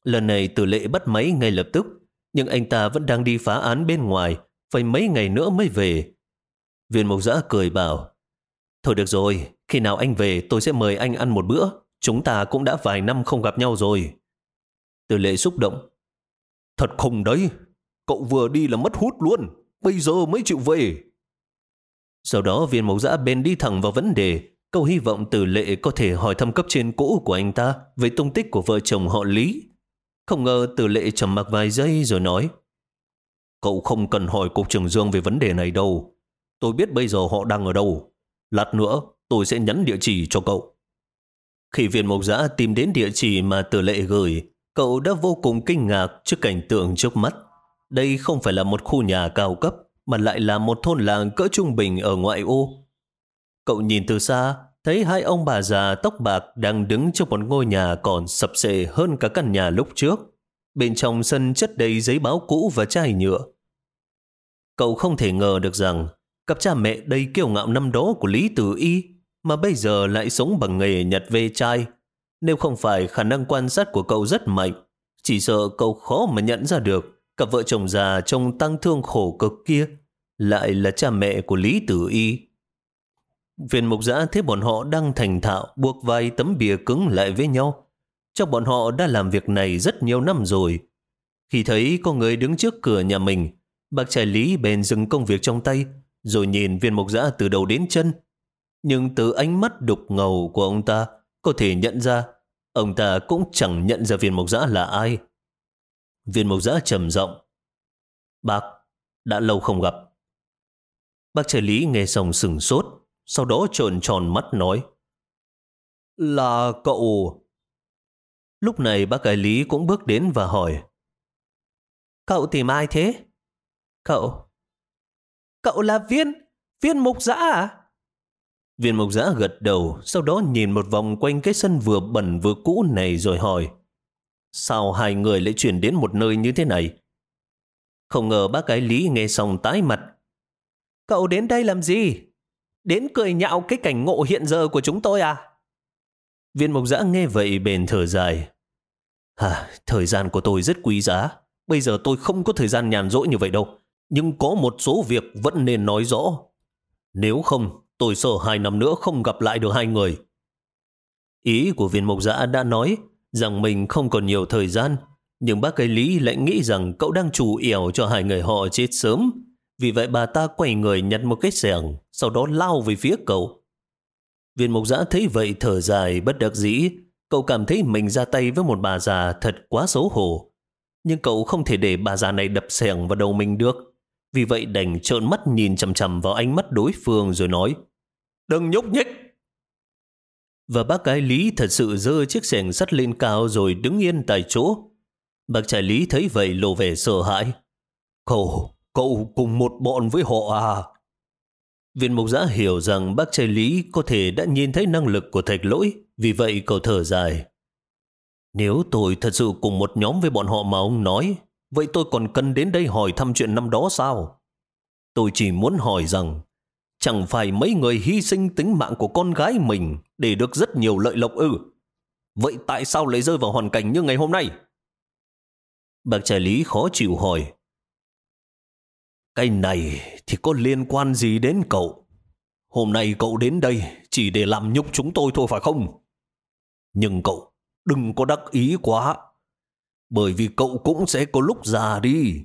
Lần này Tử Lệ bắt máy ngay lập tức nhưng anh ta vẫn đang đi phá án bên ngoài phải mấy ngày nữa mới về. Viên mộc giã cười bảo Thôi được rồi, khi nào anh về tôi sẽ mời anh ăn một bữa. Chúng ta cũng đã vài năm không gặp nhau rồi. Tử lệ xúc động. Thật không đấy. Cậu vừa đi là mất hút luôn. Bây giờ mới chịu về. Sau đó viên mẫu giã bên đi thẳng vào vấn đề. Cậu hy vọng từ lệ có thể hỏi thăm cấp trên cũ của anh ta về tung tích của vợ chồng họ Lý. Không ngờ từ lệ trầm mặc vài giây rồi nói. Cậu không cần hỏi cục trưởng Dương về vấn đề này đâu. Tôi biết bây giờ họ đang ở đâu. Lát nữa tôi sẽ nhắn địa chỉ cho cậu. Khi viên mộc giã tìm đến địa chỉ mà tử lệ gửi, cậu đã vô cùng kinh ngạc trước cảnh tượng trước mắt. Đây không phải là một khu nhà cao cấp, mà lại là một thôn làng cỡ trung bình ở ngoại ô. Cậu nhìn từ xa, thấy hai ông bà già tóc bạc đang đứng trong một ngôi nhà còn sập sệ hơn cả căn nhà lúc trước. Bên trong sân chất đầy giấy báo cũ và chai nhựa. Cậu không thể ngờ được rằng cặp cha mẹ đầy kiêu ngạo năm đó của Lý Tử Y mà bây giờ lại sống bằng nghề nhặt ve chai. Nếu không phải khả năng quan sát của cậu rất mạnh, chỉ sợ cậu khó mà nhận ra được cặp vợ chồng già trong tăng thương khổ cực kia lại là cha mẹ của Lý Tử Y. Viên mục giã thấy bọn họ đang thành thạo buộc vài tấm bìa cứng lại với nhau. Chắc bọn họ đã làm việc này rất nhiều năm rồi. Khi thấy có người đứng trước cửa nhà mình, bác trai Lý bèn dừng công việc trong tay, rồi nhìn viên mục giã từ đầu đến chân, nhưng từ ánh mắt đục ngầu của ông ta có thể nhận ra ông ta cũng chẳng nhận ra viên mộc giã là ai. Viên mộc giã trầm giọng Bác, đã lâu không gặp. Bác trợ Lý nghe xong sừng sốt, sau đó trộn tròn mắt nói Là cậu... Lúc này bác cái Lý cũng bước đến và hỏi Cậu tìm ai thế? Cậu... Cậu là viên... viên mục giã à? Viên mộc giã gật đầu, sau đó nhìn một vòng quanh cái sân vừa bẩn vừa cũ này rồi hỏi. Sao hai người lại chuyển đến một nơi như thế này? Không ngờ bác gái Lý nghe xong tái mặt. Cậu đến đây làm gì? Đến cười nhạo cái cảnh ngộ hiện giờ của chúng tôi à? Viên mộc giã nghe vậy bền thở dài. Hà, thời gian của tôi rất quý giá. Bây giờ tôi không có thời gian nhàn rỗi như vậy đâu. Nhưng có một số việc vẫn nên nói rõ. Nếu không, tôi sợ hai năm nữa không gặp lại được hai người. Ý của viên mộc giã đã nói rằng mình không còn nhiều thời gian, nhưng bác cây Lý lại nghĩ rằng cậu đang chủ yểu cho hai người họ chết sớm. Vì vậy bà ta quay người nhặt một cái xẻng, sau đó lao về phía cậu. Viên mộc giã thấy vậy thở dài bất đắc dĩ, cậu cảm thấy mình ra tay với một bà già thật quá xấu hổ. Nhưng cậu không thể để bà già này đập xẻng vào đầu mình được. Vì vậy đành trợn mắt nhìn chầm chầm vào ánh mắt đối phương rồi nói Đừng nhúc nhích! Và bác cái Lý thật sự dơ chiếc xẻng sắt lên cao rồi đứng yên tại chỗ. Bác trai Lý thấy vậy lộ vẻ sợ hãi. Cậu, cậu cùng một bọn với họ à? Viên mục giã hiểu rằng bác trai Lý có thể đã nhìn thấy năng lực của thạch lỗi, vì vậy cậu thở dài. Nếu tôi thật sự cùng một nhóm với bọn họ mà ông nói, Vậy tôi còn cần đến đây hỏi thăm chuyện năm đó sao? Tôi chỉ muốn hỏi rằng, chẳng phải mấy người hy sinh tính mạng của con gái mình để được rất nhiều lợi lộc ư? Vậy tại sao lại rơi vào hoàn cảnh như ngày hôm nay? Bác trợ Lý khó chịu hỏi. Cái này thì có liên quan gì đến cậu? Hôm nay cậu đến đây chỉ để làm nhục chúng tôi thôi phải không? Nhưng cậu đừng có đắc ý quá bởi vì cậu cũng sẽ có lúc già đi.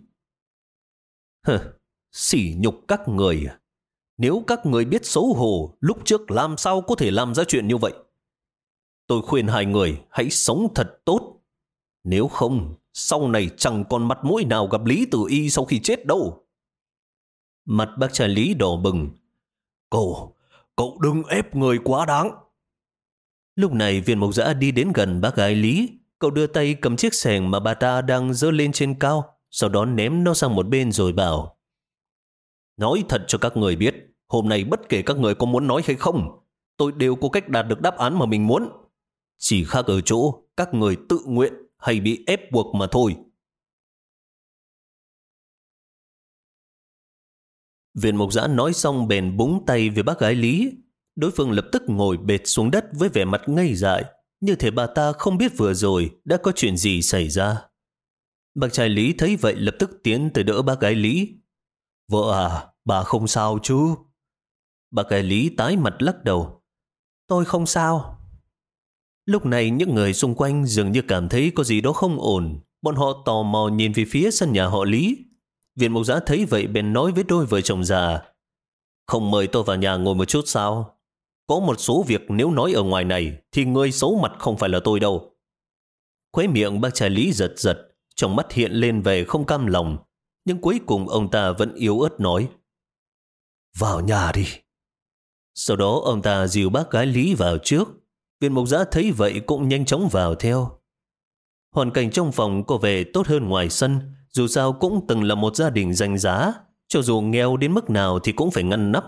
Hừ, Sỉ nhục các người à? Nếu các người biết xấu hổ, lúc trước làm sao có thể làm ra chuyện như vậy? Tôi khuyên hai người hãy sống thật tốt. Nếu không, sau này chẳng còn mặt mũi nào gặp Lý Tử Y sau khi chết đâu. Mặt bác trai Lý đỏ bừng. Cậu, cậu đừng ép người quá đáng. Lúc này viên mộc giã đi đến gần bác gái Lý. Cậu đưa tay cầm chiếc sẻng mà bà ta đang dơ lên trên cao, sau đó ném nó sang một bên rồi bảo. Nói thật cho các người biết, hôm nay bất kể các người có muốn nói hay không, tôi đều có cách đạt được đáp án mà mình muốn. Chỉ khác ở chỗ các người tự nguyện hay bị ép buộc mà thôi. Viên Mộc giã nói xong bèn búng tay về bác gái Lý. Đối phương lập tức ngồi bệt xuống đất với vẻ mặt ngây dại, như thể bà ta không biết vừa rồi đã có chuyện gì xảy ra. Bác trai Lý thấy vậy lập tức tiến tới đỡ bác gái Lý. Vợ à, bà không sao chứ? Bà kẻ Lý tái mặt lắc đầu. Tôi không sao. Lúc này những người xung quanh dường như cảm thấy có gì đó không ổn. Bọn họ tò mò nhìn về phía sân nhà họ Lý. Viện mục giã thấy vậy bèn nói với đôi vợ chồng già. Không mời tôi vào nhà ngồi một chút sao? Có một số việc nếu nói ở ngoài này thì người xấu mặt không phải là tôi đâu. Khuấy miệng bác trai Lý giật giật, trong mắt hiện lên về không cam lòng. Nhưng cuối cùng ông ta vẫn yếu ớt nói. Vào nhà đi. Sau đó ông ta dìu bác gái Lý vào trước. Viên mục giã thấy vậy cũng nhanh chóng vào theo. Hoàn cảnh trong phòng có vẻ tốt hơn ngoài sân, dù sao cũng từng là một gia đình danh giá, cho dù nghèo đến mức nào thì cũng phải ngăn nắp.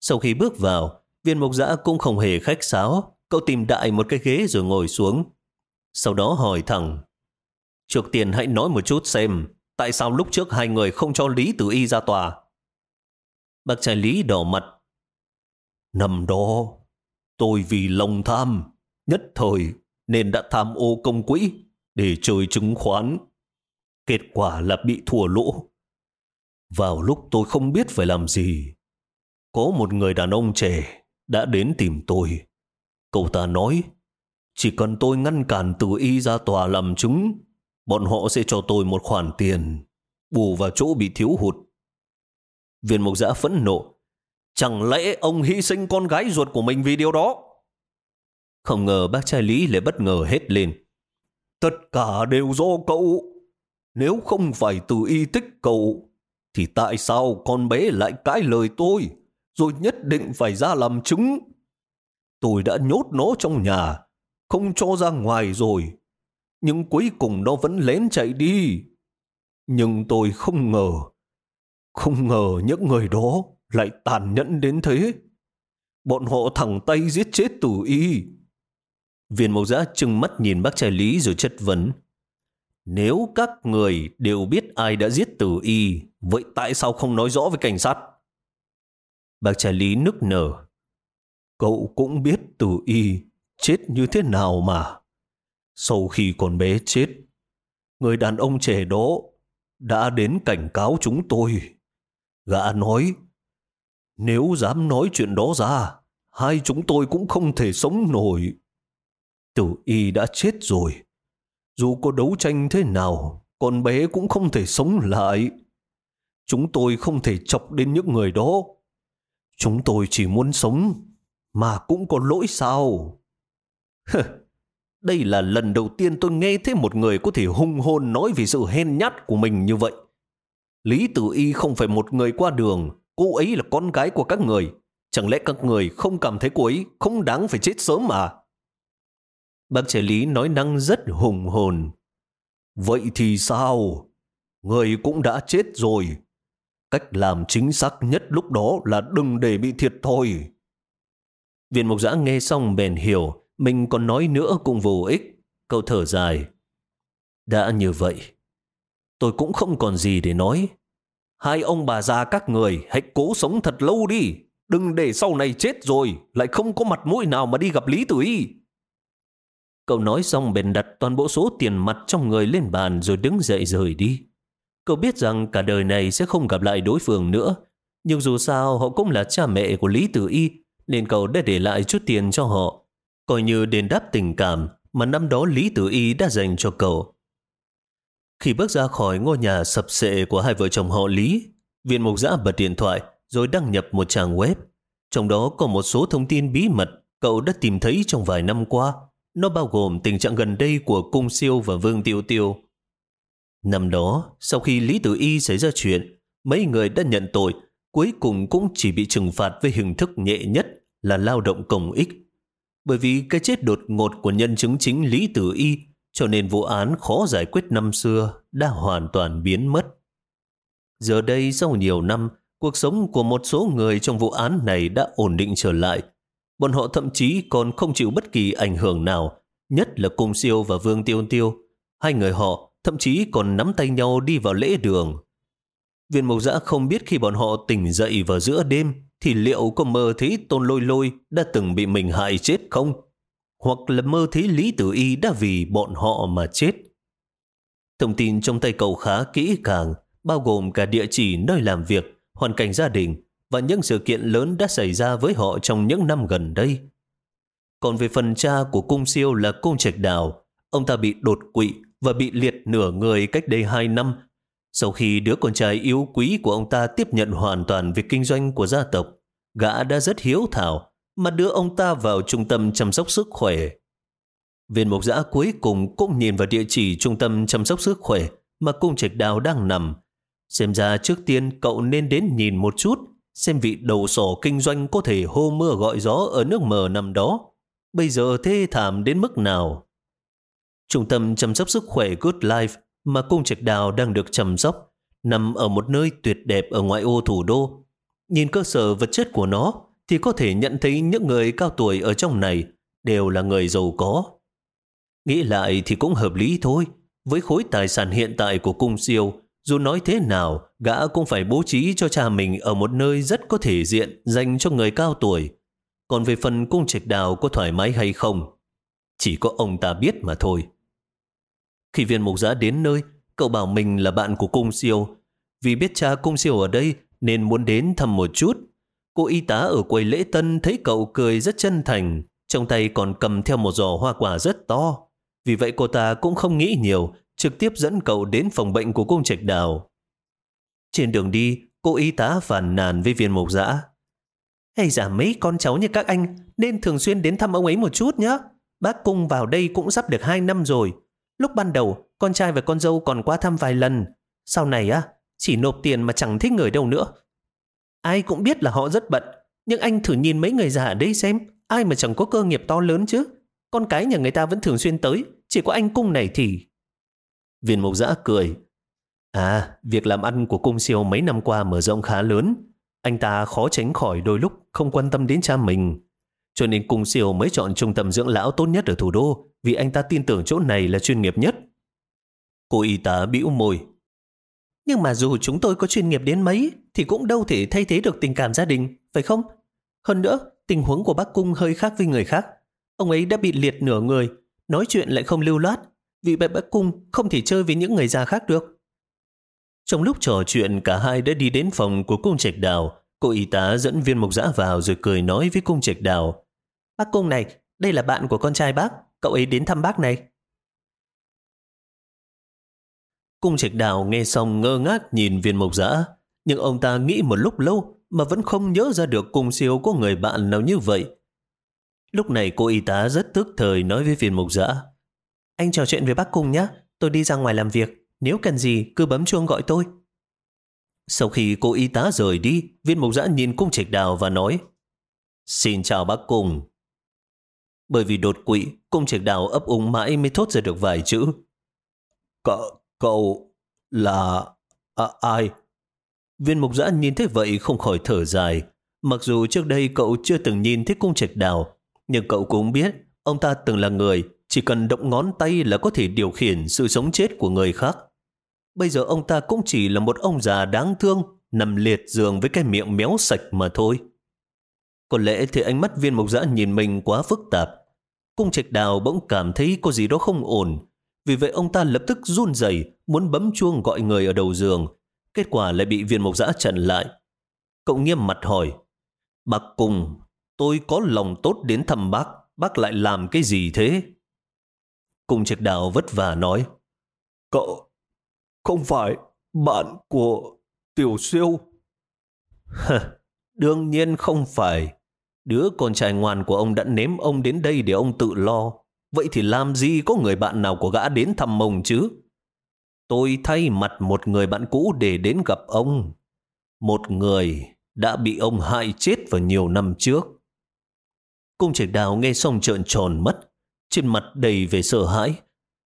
Sau khi bước vào, viên mục giã cũng không hề khách sáo, cậu tìm đại một cái ghế rồi ngồi xuống. Sau đó hỏi thẳng, trước tiên hãy nói một chút xem, tại sao lúc trước hai người không cho Lý Tử Y ra tòa? Bác trai Lý đỏ mặt năm đó, tôi vì lòng tham, nhất thời nên đã tham ô công quỹ để chơi chứng khoán. Kết quả là bị thua lỗ. Vào lúc tôi không biết phải làm gì, có một người đàn ông trẻ đã đến tìm tôi. Cậu ta nói, chỉ cần tôi ngăn cản từ y ra tòa làm chứng, bọn họ sẽ cho tôi một khoản tiền, bù vào chỗ bị thiếu hụt. Viên mục giã phẫn nộ. Chẳng lẽ ông hy sinh con gái ruột của mình vì điều đó? Không ngờ bác trai Lý lại bất ngờ hết lên. Tất cả đều do cậu. Nếu không phải từ y tích cậu, thì tại sao con bé lại cãi lời tôi, rồi nhất định phải ra làm chứng? Tôi đã nhốt nó trong nhà, không cho ra ngoài rồi. Nhưng cuối cùng nó vẫn lén chạy đi. Nhưng tôi không ngờ, không ngờ những người đó lại tàn nhẫn đến thế. Bọn họ thẳng tay giết chết tử y. Viên mộc giã trừng mắt nhìn bác trai Lý rồi chất vấn. Nếu các người đều biết ai đã giết tử y, vậy tại sao không nói rõ với cảnh sát? Bác trai Lý nức nở. Cậu cũng biết tử y chết như thế nào mà. Sau khi con bé chết, người đàn ông trẻ đó đã đến cảnh cáo chúng tôi. Gã nói, nếu dám nói chuyện đó ra, hai chúng tôi cũng không thể sống nổi. Tử y đã chết rồi. Dù có đấu tranh thế nào, con bé cũng không thể sống lại. Chúng tôi không thể chọc đến những người đó. Chúng tôi chỉ muốn sống, mà cũng có lỗi sao? Đây là lần đầu tiên tôi nghe thấy một người có thể hung hồn nói vì sự hen nhát của mình như vậy. Lý Tử Y không phải một người qua đường, cô ấy là con gái của các người. Chẳng lẽ các người không cảm thấy cô ấy không đáng phải chết sớm mà? Bác trẻ Lý nói năng rất hùng hồn. Vậy thì sao? Người cũng đã chết rồi. Cách làm chính xác nhất lúc đó là đừng để bị thiệt thôi. Viện mục giã nghe xong bèn hiểu, mình còn nói nữa cũng vô ích. Câu thở dài. Đã như vậy, tôi cũng không còn gì để nói. Hai ông bà già các người hãy cố sống thật lâu đi. Đừng để sau này chết rồi, lại không có mặt mũi nào mà đi gặp Lý Tử Y. Cậu nói xong bèn đặt toàn bộ số tiền mặt trong người lên bàn rồi đứng dậy rời đi. Cậu biết rằng cả đời này sẽ không gặp lại đối phương nữa. Nhưng dù sao họ cũng là cha mẹ của Lý Tử Y nên cậu đã để lại chút tiền cho họ. Coi như đền đáp tình cảm mà năm đó Lý Tử Y đã dành cho cậu. Khi bước ra khỏi ngôi nhà sập sệ của hai vợ chồng họ Lý, viên mục giã bật điện thoại rồi đăng nhập một trang web. Trong đó có một số thông tin bí mật cậu đã tìm thấy trong vài năm qua. Nó bao gồm tình trạng gần đây của Cung Siêu và Vương Tiêu Tiêu. Năm đó, sau khi Lý Tử Y xảy ra chuyện, mấy người đã nhận tội, cuối cùng cũng chỉ bị trừng phạt với hình thức nhẹ nhất là lao động công ích. Bởi vì cái chết đột ngột của nhân chứng chính Lý Tử Y, cho nên vụ án khó giải quyết năm xưa đã hoàn toàn biến mất. Giờ đây sau nhiều năm, cuộc sống của một số người trong vụ án này đã ổn định trở lại. Bọn họ thậm chí còn không chịu bất kỳ ảnh hưởng nào, nhất là Cung Siêu và Vương Tiêu Tiêu. Hai người họ thậm chí còn nắm tay nhau đi vào lễ đường. Viên mộc giã không biết khi bọn họ tỉnh dậy vào giữa đêm thì liệu có mơ thấy tôn lôi lôi đã từng bị mình hại chết không? Hoặc là mơ thấy Lý Tử Y đã vì bọn họ mà chết? Thông tin trong tay cậu khá kỹ càng, bao gồm cả địa chỉ nơi làm việc, hoàn cảnh gia đình và những sự kiện lớn đã xảy ra với họ trong những năm gần đây. Còn về phần cha của cung siêu là cung trạch đào, ông ta bị đột quỵ và bị liệt nửa người cách đây hai năm. Sau khi đứa con trai yếu quý của ông ta tiếp nhận hoàn toàn việc kinh doanh của gia tộc, gã đã rất hiếu thảo mà đưa ông ta vào trung tâm chăm sóc sức khỏe. Viên mục giã cuối cùng cũng nhìn vào địa chỉ trung tâm chăm sóc sức khỏe mà cung trạch đào đang nằm. Xem ra trước tiên cậu nên đến nhìn một chút, xem vị đầu sổ kinh doanh có thể hô mưa gọi gió ở nước mờ năm đó. Bây giờ thê thảm đến mức nào? Trung tâm chăm sóc sức khỏe Good Life mà cung trạch đào đang được chăm sóc nằm ở một nơi tuyệt đẹp ở ngoại ô thủ đô. Nhìn cơ sở vật chất của nó thì có thể nhận thấy những người cao tuổi ở trong này đều là người giàu có. Nghĩ lại thì cũng hợp lý thôi. Với khối tài sản hiện tại của cung siêu, dù nói thế nào, gã cũng phải bố trí cho cha mình ở một nơi rất có thể diện dành cho người cao tuổi. Còn về phần cung trạch đào có thoải mái hay không, chỉ có ông ta biết mà thôi. Khi viên mục giã đến nơi, cậu bảo mình là bạn của cung siêu. Vì biết cha cung siêu ở đây nên muốn đến thăm một chút. Cô y tá ở quầy lễ tân thấy cậu cười rất chân thành, trong tay còn cầm theo một giỏ hoa quả rất to. Vì vậy cô ta cũng không nghĩ nhiều, trực tiếp dẫn cậu đến phòng bệnh của cung trạch đào. Trên đường đi, cô y tá phản nàn với viên mục giã. Hay giả mấy con cháu như các anh nên thường xuyên đến thăm ông ấy một chút nhé. Bác cung vào đây cũng sắp được hai năm rồi. Lúc ban đầu, con trai và con dâu còn qua thăm vài lần. Sau này á, chỉ nộp tiền mà chẳng thích người đâu nữa. Ai cũng biết là họ rất bận, nhưng anh thử nhìn mấy người già ở đây xem, ai mà chẳng có cơ nghiệp to lớn chứ. Con cái nhà người ta vẫn thường xuyên tới, chỉ có anh cung này thì... Viên mục giã cười. À, việc làm ăn của cung siêu mấy năm qua mở rộng khá lớn. Anh ta khó tránh khỏi đôi lúc không quan tâm đến cha mình. Cho nên cung siêu mới chọn trung tâm dưỡng lão tốt nhất ở thủ đô vì anh ta tin tưởng chỗ này là chuyên nghiệp nhất. Cô y tá bĩu môi. Nhưng mà dù chúng tôi có chuyên nghiệp đến mấy thì cũng đâu thể thay thế được tình cảm gia đình, phải không? Hơn nữa, tình huống của bác cung hơi khác với người khác. Ông ấy đã bị liệt nửa người, nói chuyện lại không lưu loát, vì vậy bác cung không thể chơi với những người già khác được. Trong lúc trò chuyện, cả hai đã đi đến phòng của cung trạch đào. Cô y tá dẫn viên mục giã vào rồi cười nói với cung trạch đào. Bác cung này, đây là bạn của con trai bác, cậu ấy đến thăm bác này. Cung trạch đào nghe xong ngơ ngác nhìn viên mộc giã, nhưng ông ta nghĩ một lúc lâu mà vẫn không nhớ ra được cung siêu có người bạn nào như vậy. Lúc này cô y tá rất tức thời nói với viên mộc giã. Anh trò chuyện với bác cung nhé, tôi đi ra ngoài làm việc, nếu cần gì cứ bấm chuông gọi tôi. Sau khi cô y tá rời đi, viên mộc giã nhìn cung trạch đào và nói Xin chào bác cung. Bởi vì đột quỵ, cung trạch đào ấp úng mãi mới thốt ra được vài chữ. Cậu, cậu là... À, ai? Viên mục giã nhìn thấy vậy không khỏi thở dài. Mặc dù trước đây cậu chưa từng nhìn thấy cung trạch đào, nhưng cậu cũng biết ông ta từng là người chỉ cần động ngón tay là có thể điều khiển sự sống chết của người khác. Bây giờ ông ta cũng chỉ là một ông già đáng thương nằm liệt giường với cái miệng méo sạch mà thôi. Có lẽ thì ánh mắt viên mục giã nhìn mình quá phức tạp. Cung trạch đào bỗng cảm thấy có gì đó không ổn. Vì vậy ông ta lập tức run rẩy muốn bấm chuông gọi người ở đầu giường. Kết quả lại bị viên mộc giã chặn lại. Cậu nghiêm mặt hỏi, Bác cùng tôi có lòng tốt đến thăm bác, bác lại làm cái gì thế? cùng trạch đào vất vả nói, Cậu không phải bạn của Tiểu Siêu Đương nhiên không phải. Đứa con trai ngoan của ông đã ném ông đến đây để ông tự lo. Vậy thì làm gì có người bạn nào của gã đến thăm ông chứ? Tôi thay mặt một người bạn cũ để đến gặp ông. Một người đã bị ông hại chết vào nhiều năm trước. Cung trạch đào nghe xong trợn tròn mất, trên mặt đầy về sợ hãi.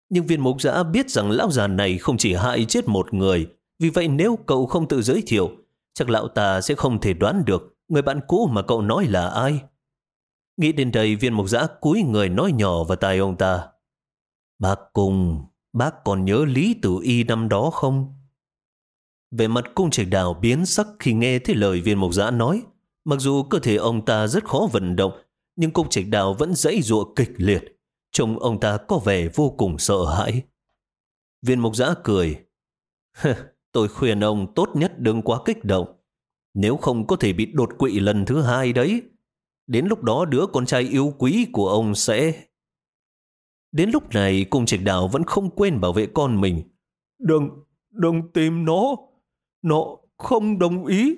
Nhưng viên mục giã biết rằng lão già này không chỉ hại chết một người, vì vậy nếu cậu không tự giới thiệu, chắc lão ta sẽ không thể đoán được người bạn cũ mà cậu nói là ai. Nghĩ đến đây viên mục giã cúi người nói nhỏ vào tai ông ta. Bác cùng, bác còn nhớ Lý Tử Y năm đó không? Về mặt cung trạch đào biến sắc khi nghe thấy lời viên mục giã nói. Mặc dù cơ thể ông ta rất khó vận động, nhưng cung trạch đào vẫn dãy dụa kịch liệt. Trông ông ta có vẻ vô cùng sợ hãi. Viên mục giã cười. Tôi khuyên ông tốt nhất đừng quá kích động. Nếu không có thể bị đột quỵ lần thứ hai đấy. Đến lúc đó đứa con trai yêu quý của ông sẽ... Đến lúc này cung trạch đào vẫn không quên bảo vệ con mình. Đừng, đừng tìm nó. Nó không đồng ý.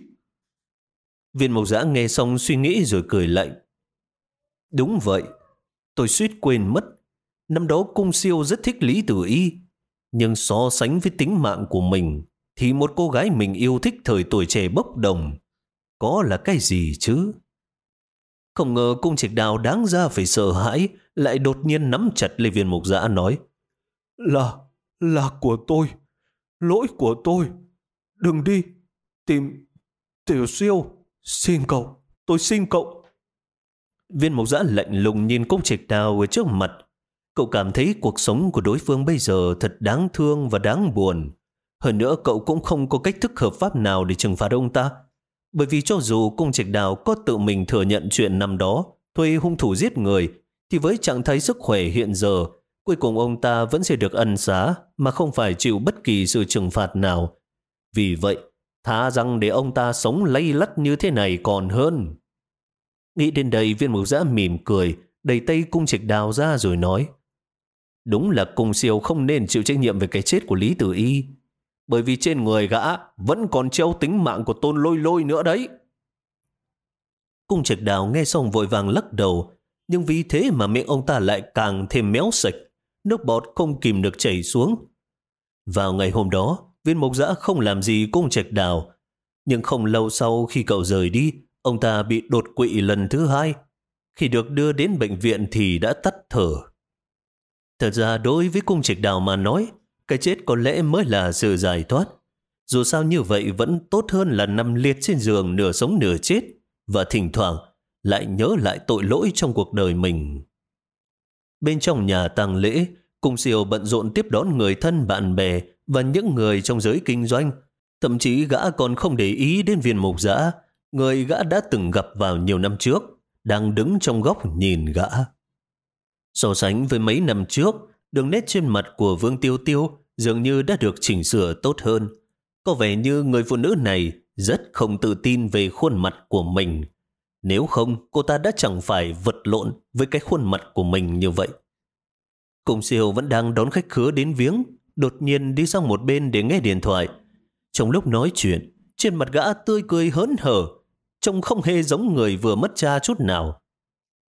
Viên mộc giã nghe xong suy nghĩ rồi cười lạnh. Đúng vậy, tôi suýt quên mất. Năm đó cung siêu rất thích Lý Tử Y. Nhưng so sánh với tính mạng của mình, thì một cô gái mình yêu thích thời tuổi trẻ bốc đồng, có là cái gì chứ? Không ngờ cung trạch đào đáng ra phải sợ hãi, lại đột nhiên nắm chặt Lê Viên Mục Giã nói. Là, là của tôi, lỗi của tôi. Đừng đi, tìm tiểu siêu, xin cậu, tôi xin cậu. Viên Mục Giã lạnh lùng nhìn cung trạch đào ở trước mặt. Cậu cảm thấy cuộc sống của đối phương bây giờ thật đáng thương và đáng buồn. Hơn nữa cậu cũng không có cách thức hợp pháp nào để trừng phạt ông ta. Bởi vì cho dù cung trạch đào có tự mình thừa nhận chuyện năm đó, thuê hung thủ giết người, thì với trạng thái sức khỏe hiện giờ, cuối cùng ông ta vẫn sẽ được ân xá mà không phải chịu bất kỳ sự trừng phạt nào. Vì vậy, thá rằng để ông ta sống lây lắt như thế này còn hơn. Nghĩ đến đây viên mục giã mỉm cười, đẩy tay cung trạch đào ra rồi nói Đúng là cung siêu không nên chịu trách nhiệm về cái chết của Lý Tử Y bởi vì trên người gã vẫn còn treo tính mạng của tôn lôi lôi nữa đấy. Cung trạch đào nghe xong vội vàng lắc đầu, nhưng vì thế mà miệng ông ta lại càng thêm méo sạch, nước bọt không kìm được chảy xuống. Vào ngày hôm đó, viên mộc giã không làm gì cung trạch đào, nhưng không lâu sau khi cậu rời đi, ông ta bị đột quỵ lần thứ hai. Khi được đưa đến bệnh viện thì đã tắt thở. Thật ra đối với cung trạch đào mà nói, cái chết có lẽ mới là sự giải thoát. Dù sao như vậy vẫn tốt hơn là nằm liệt trên giường nửa sống nửa chết và thỉnh thoảng lại nhớ lại tội lỗi trong cuộc đời mình. Bên trong nhà tang lễ, cung siêu bận rộn tiếp đón người thân bạn bè và những người trong giới kinh doanh. Thậm chí gã còn không để ý đến viên mục giã, người gã đã từng gặp vào nhiều năm trước, đang đứng trong góc nhìn gã. So sánh với mấy năm trước, đường nét trên mặt của Vương Tiêu Tiêu dường như đã được chỉnh sửa tốt hơn. Có vẻ như người phụ nữ này rất không tự tin về khuôn mặt của mình. Nếu không, cô ta đã chẳng phải vật lộn với cái khuôn mặt của mình như vậy. Cùng siêu vẫn đang đón khách khứa đến viếng, đột nhiên đi sang một bên để nghe điện thoại. Trong lúc nói chuyện, trên mặt gã tươi cười hớn hở, trông không hề giống người vừa mất cha chút nào.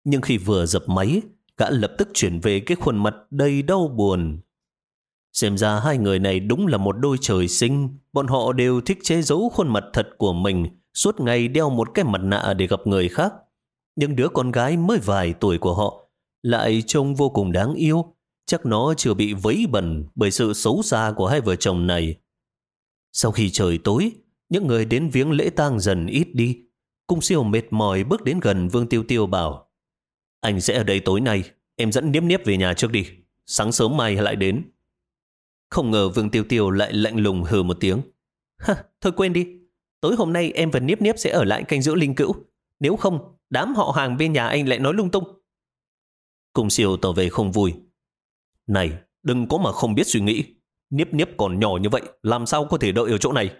Nhưng khi vừa dập máy, gã lập tức chuyển về cái khuôn mặt đầy đau buồn. Xem ra hai người này đúng là một đôi trời sinh, bọn họ đều thích che giấu khuôn mặt thật của mình, suốt ngày đeo một cái mặt nạ để gặp người khác. Nhưng đứa con gái mới vài tuổi của họ lại trông vô cùng đáng yêu, chắc nó chưa bị vấy bẩn bởi sự xấu xa của hai vợ chồng này. Sau khi trời tối, những người đến viếng lễ tang dần ít đi. Cung siêu mệt mỏi bước đến gần Vương Tiêu Tiêu bảo anh sẽ ở đây tối nay, em dẫn Niếp Niếp về nhà trước đi. Sáng sớm mai lại đến. Không ngờ Vương Tiêu Tiêu lại lạnh lùng hừ một tiếng. Hả, thôi quên đi. Tối hôm nay em và Niếp Niếp sẽ ở lại canh giữ linh cữu. Nếu không, đám họ hàng bên nhà anh lại nói lung tung. Cùng siêu tỏ về không vui. Này, đừng có mà không biết suy nghĩ. Niếp Niếp còn nhỏ như vậy, làm sao có thể đợi ở chỗ này?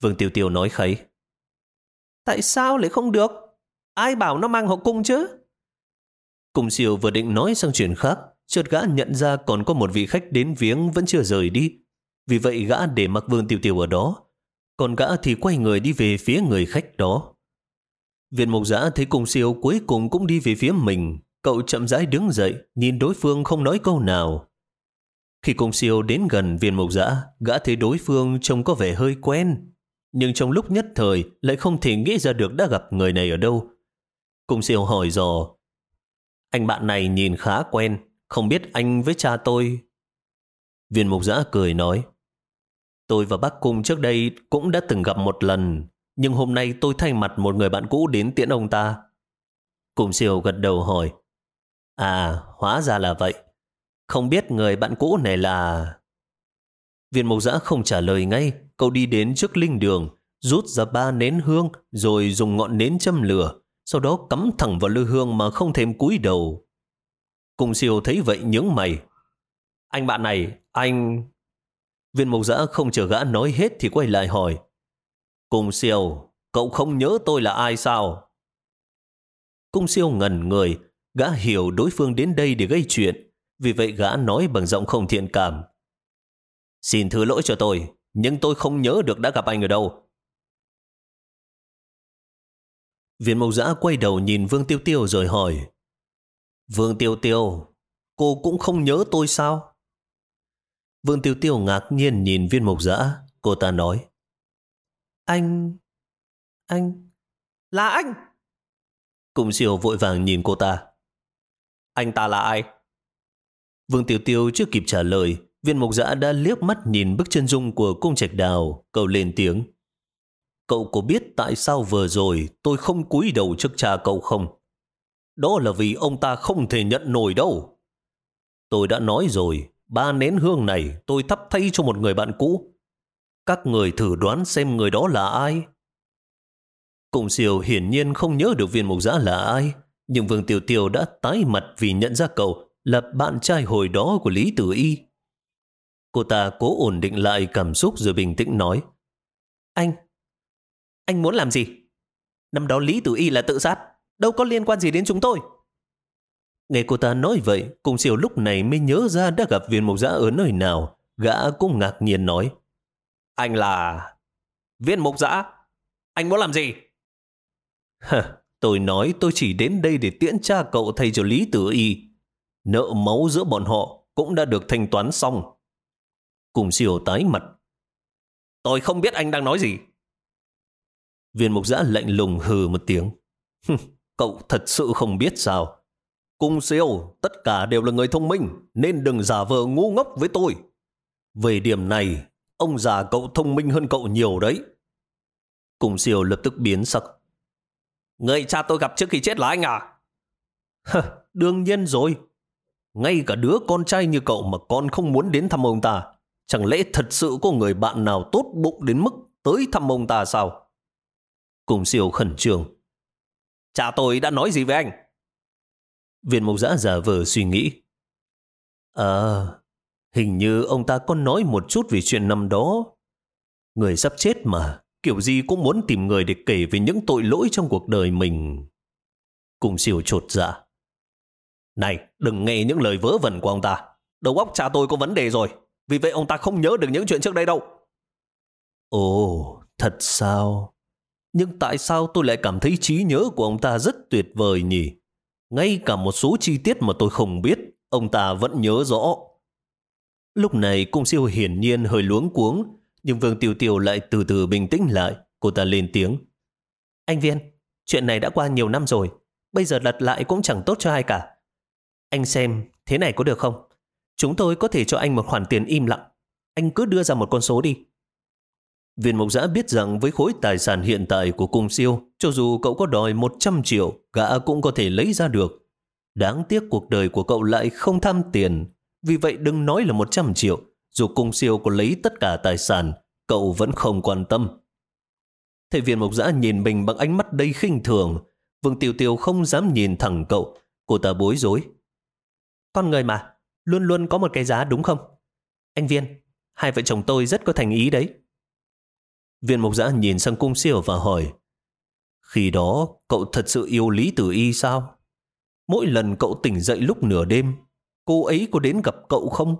Vương Tiêu Tiêu nói khấy. Tại sao lại không được? Ai bảo nó mang hậu cung chứ? Cùng siêu vừa định nói sang chuyện khác, chợt gã nhận ra còn có một vị khách đến viếng vẫn chưa rời đi. Vì vậy gã để mặc vương tiêu tiêu ở đó. còn gã thì quay người đi về phía người khách đó. Viên mục giã thấy cùng siêu cuối cùng cũng đi về phía mình. Cậu chậm rãi đứng dậy, nhìn đối phương không nói câu nào. Khi cùng siêu đến gần viên mục giã, gã thấy đối phương trông có vẻ hơi quen. Nhưng trong lúc nhất thời lại không thể nghĩ ra được đã gặp người này ở đâu. Cùng siêu hỏi dò, anh bạn này nhìn khá quen, không biết anh với cha tôi. Viên mục giã cười nói, tôi và bác cung trước đây cũng đã từng gặp một lần, nhưng hôm nay tôi thay mặt một người bạn cũ đến tiễn ông ta. Cùng siêu gật đầu hỏi, à, hóa ra là vậy. Không biết người bạn cũ này là... Viên mộc giã không trả lời ngay, cậu đi đến trước linh đường, rút ra ba nến hương, rồi dùng ngọn nến châm lửa, sau đó cắm thẳng vào lư hương mà không thêm cúi đầu. Cùng siêu thấy vậy nhướng mày. Anh bạn này, anh... Viên mộc giã không chờ gã nói hết thì quay lại hỏi. Cung siêu, cậu không nhớ tôi là ai sao? Cung siêu ngẩn người, gã hiểu đối phương đến đây để gây chuyện, vì vậy gã nói bằng giọng không thiện cảm. Xin thứ lỗi cho tôi, nhưng tôi không nhớ được đã gặp anh ở đâu. Viên mộc giã quay đầu nhìn Vương Tiêu Tiêu rồi hỏi. Vương Tiêu Tiêu, cô cũng không nhớ tôi sao? Vương Tiêu Tiêu ngạc nhiên nhìn viên mộc giã, cô ta nói. Anh... Anh... Là anh! Cùng siêu vội vàng nhìn cô ta. Anh ta là ai? Vương Tiêu Tiêu chưa kịp trả lời, viên Mộc giã đã liếc mắt nhìn bức chân dung của cung trạch đào, cầu lên tiếng. Cậu có biết tại sao vừa rồi tôi không cúi đầu trước cha cậu không? Đó là vì ông ta không thể nhận nổi đâu. Tôi đã nói rồi, ba nén hương này tôi thắp thay cho một người bạn cũ. Các người thử đoán xem người đó là ai. Cùng siêu hiển nhiên không nhớ được viên mục giã là ai, nhưng Vương tiểu Tiêu đã tái mặt vì nhận ra cậu là bạn trai hồi đó của Lý Tử Y. Cô ta cố ổn định lại cảm xúc rồi bình tĩnh nói Anh, anh muốn làm gì? Năm đó Lý Tử Y là tự sát, đâu có liên quan gì đến chúng tôi. Nghe cô ta nói vậy, cùng siêu lúc này mới nhớ ra đã gặp viên mục giã ở nơi nào. Gã cũng ngạc nhiên nói anh là... Viên mục giã. Anh muốn làm gì? Hả, tôi nói tôi chỉ đến đây để tiễn cha cậu thay cho Lý Tử Y. Nợ máu giữa bọn họ cũng đã được thanh toán xong. Cùng siêu tái mặt. Tôi không biết anh đang nói gì. Viên mục giã lạnh lùng hừ một tiếng. cậu thật sự không biết sao. Cung siêu, tất cả đều là người thông minh, nên đừng giả vờ ngu ngốc với tôi. Về điểm này, Ông già cậu thông minh hơn cậu nhiều đấy. Cung siêu lập tức biến sắc. Người cha tôi gặp trước khi chết là anh à? Đương nhiên rồi. Ngay cả đứa con trai như cậu mà con không muốn đến thăm ông ta. Chẳng lẽ thật sự có người bạn nào tốt bụng đến mức tới thăm ông ta sao? Cùng siêu khẩn trương. Cha tôi đã nói gì với anh? Viên mộc giã giả vờ suy nghĩ. Ờ, Hình như ông ta có nói một chút về chuyện năm đó. Người sắp chết mà, kiểu gì cũng muốn tìm người để kể về những tội lỗi trong cuộc đời mình. Cùng siêu trột dạ. Này, đừng nghe những lời vớ vẩn của ông ta. Đầu óc cha tôi có vấn đề rồi. Vì vậy ông ta không nhớ được những chuyện trước đây đâu. Ồ, thật sao? Nhưng tại sao tôi lại cảm thấy trí nhớ của ông ta rất tuyệt vời nhỉ? Ngay cả một số chi tiết mà tôi không biết, ông ta vẫn nhớ rõ. Lúc này cung siêu hiển nhiên hơi luống cuống, nhưng Vương Tiêu Tiêu lại từ từ bình tĩnh lại. Cô ta lên tiếng. Anh Viên, chuyện này đã qua nhiều năm rồi. Bây giờ lật lại cũng chẳng tốt cho ai cả. Anh xem, thế này có được không? Chúng tôi có thể cho anh một khoản tiền im lặng. Anh cứ đưa ra một con số đi. Viên Mộc Giã biết rằng với khối tài sản hiện tại của cung siêu, cho dù cậu có đòi 100 triệu, gã cũng có thể lấy ra được. Đáng tiếc cuộc đời của cậu lại không tham tiền, vì vậy đừng nói là 100 triệu, dù cung siêu có lấy tất cả tài sản, cậu vẫn không quan tâm. Thầy viên mộc giã nhìn mình bằng ánh mắt đầy khinh thường. Vương Tiêu Tiêu không dám nhìn thẳng cậu. Cô ta bối rối. Con người mà, luôn luôn có một cái giá đúng không? Anh Viên, hai vợ chồng tôi rất có thành ý đấy. Viên mộc giã nhìn sang cung siêu và hỏi. Khi đó, cậu thật sự yêu Lý Tử Y sao? Mỗi lần cậu tỉnh dậy lúc nửa đêm, cô ấy có đến gặp cậu không?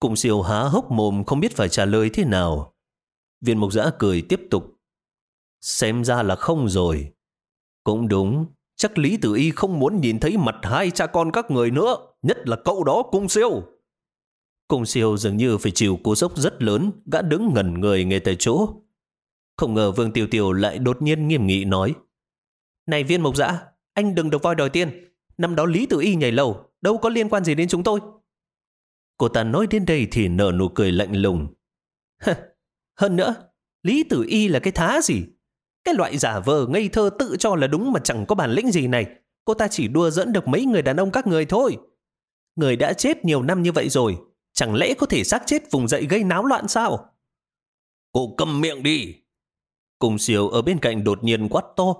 Cung siêu há hốc mồm không biết phải trả lời thế nào. Viên mục giã cười tiếp tục. Xem ra là không rồi. Cũng đúng, chắc Lý Tử Y không muốn nhìn thấy mặt hai cha con các người nữa, nhất là cậu đó cung siêu. Cùng siêu dường như phải chịu cú sốc rất lớn, gã đứng ngẩn người ngay tại chỗ. Không ngờ Vương Tiêu Tiêu lại đột nhiên nghiêm nghị nói. Này viên mộc dã, anh đừng được voi đòi tiền. Năm đó Lý Tử Y nhảy lầu, đâu có liên quan gì đến chúng tôi. Cô ta nói đến đây thì nở nụ cười lạnh lùng. (laughs) Hơn nữa, Lý Tử Y là cái thá gì? Cái loại giả vờ ngây thơ tự cho là đúng mà chẳng có bản lĩnh gì này. Cô ta chỉ đua dẫn được mấy người đàn ông các người thôi. Người đã chết nhiều năm như vậy rồi, chẳng lẽ có thể xác chết vùng dậy gây náo loạn sao? Cô cầm miệng đi! Cùng siêu ở bên cạnh đột nhiên quát to.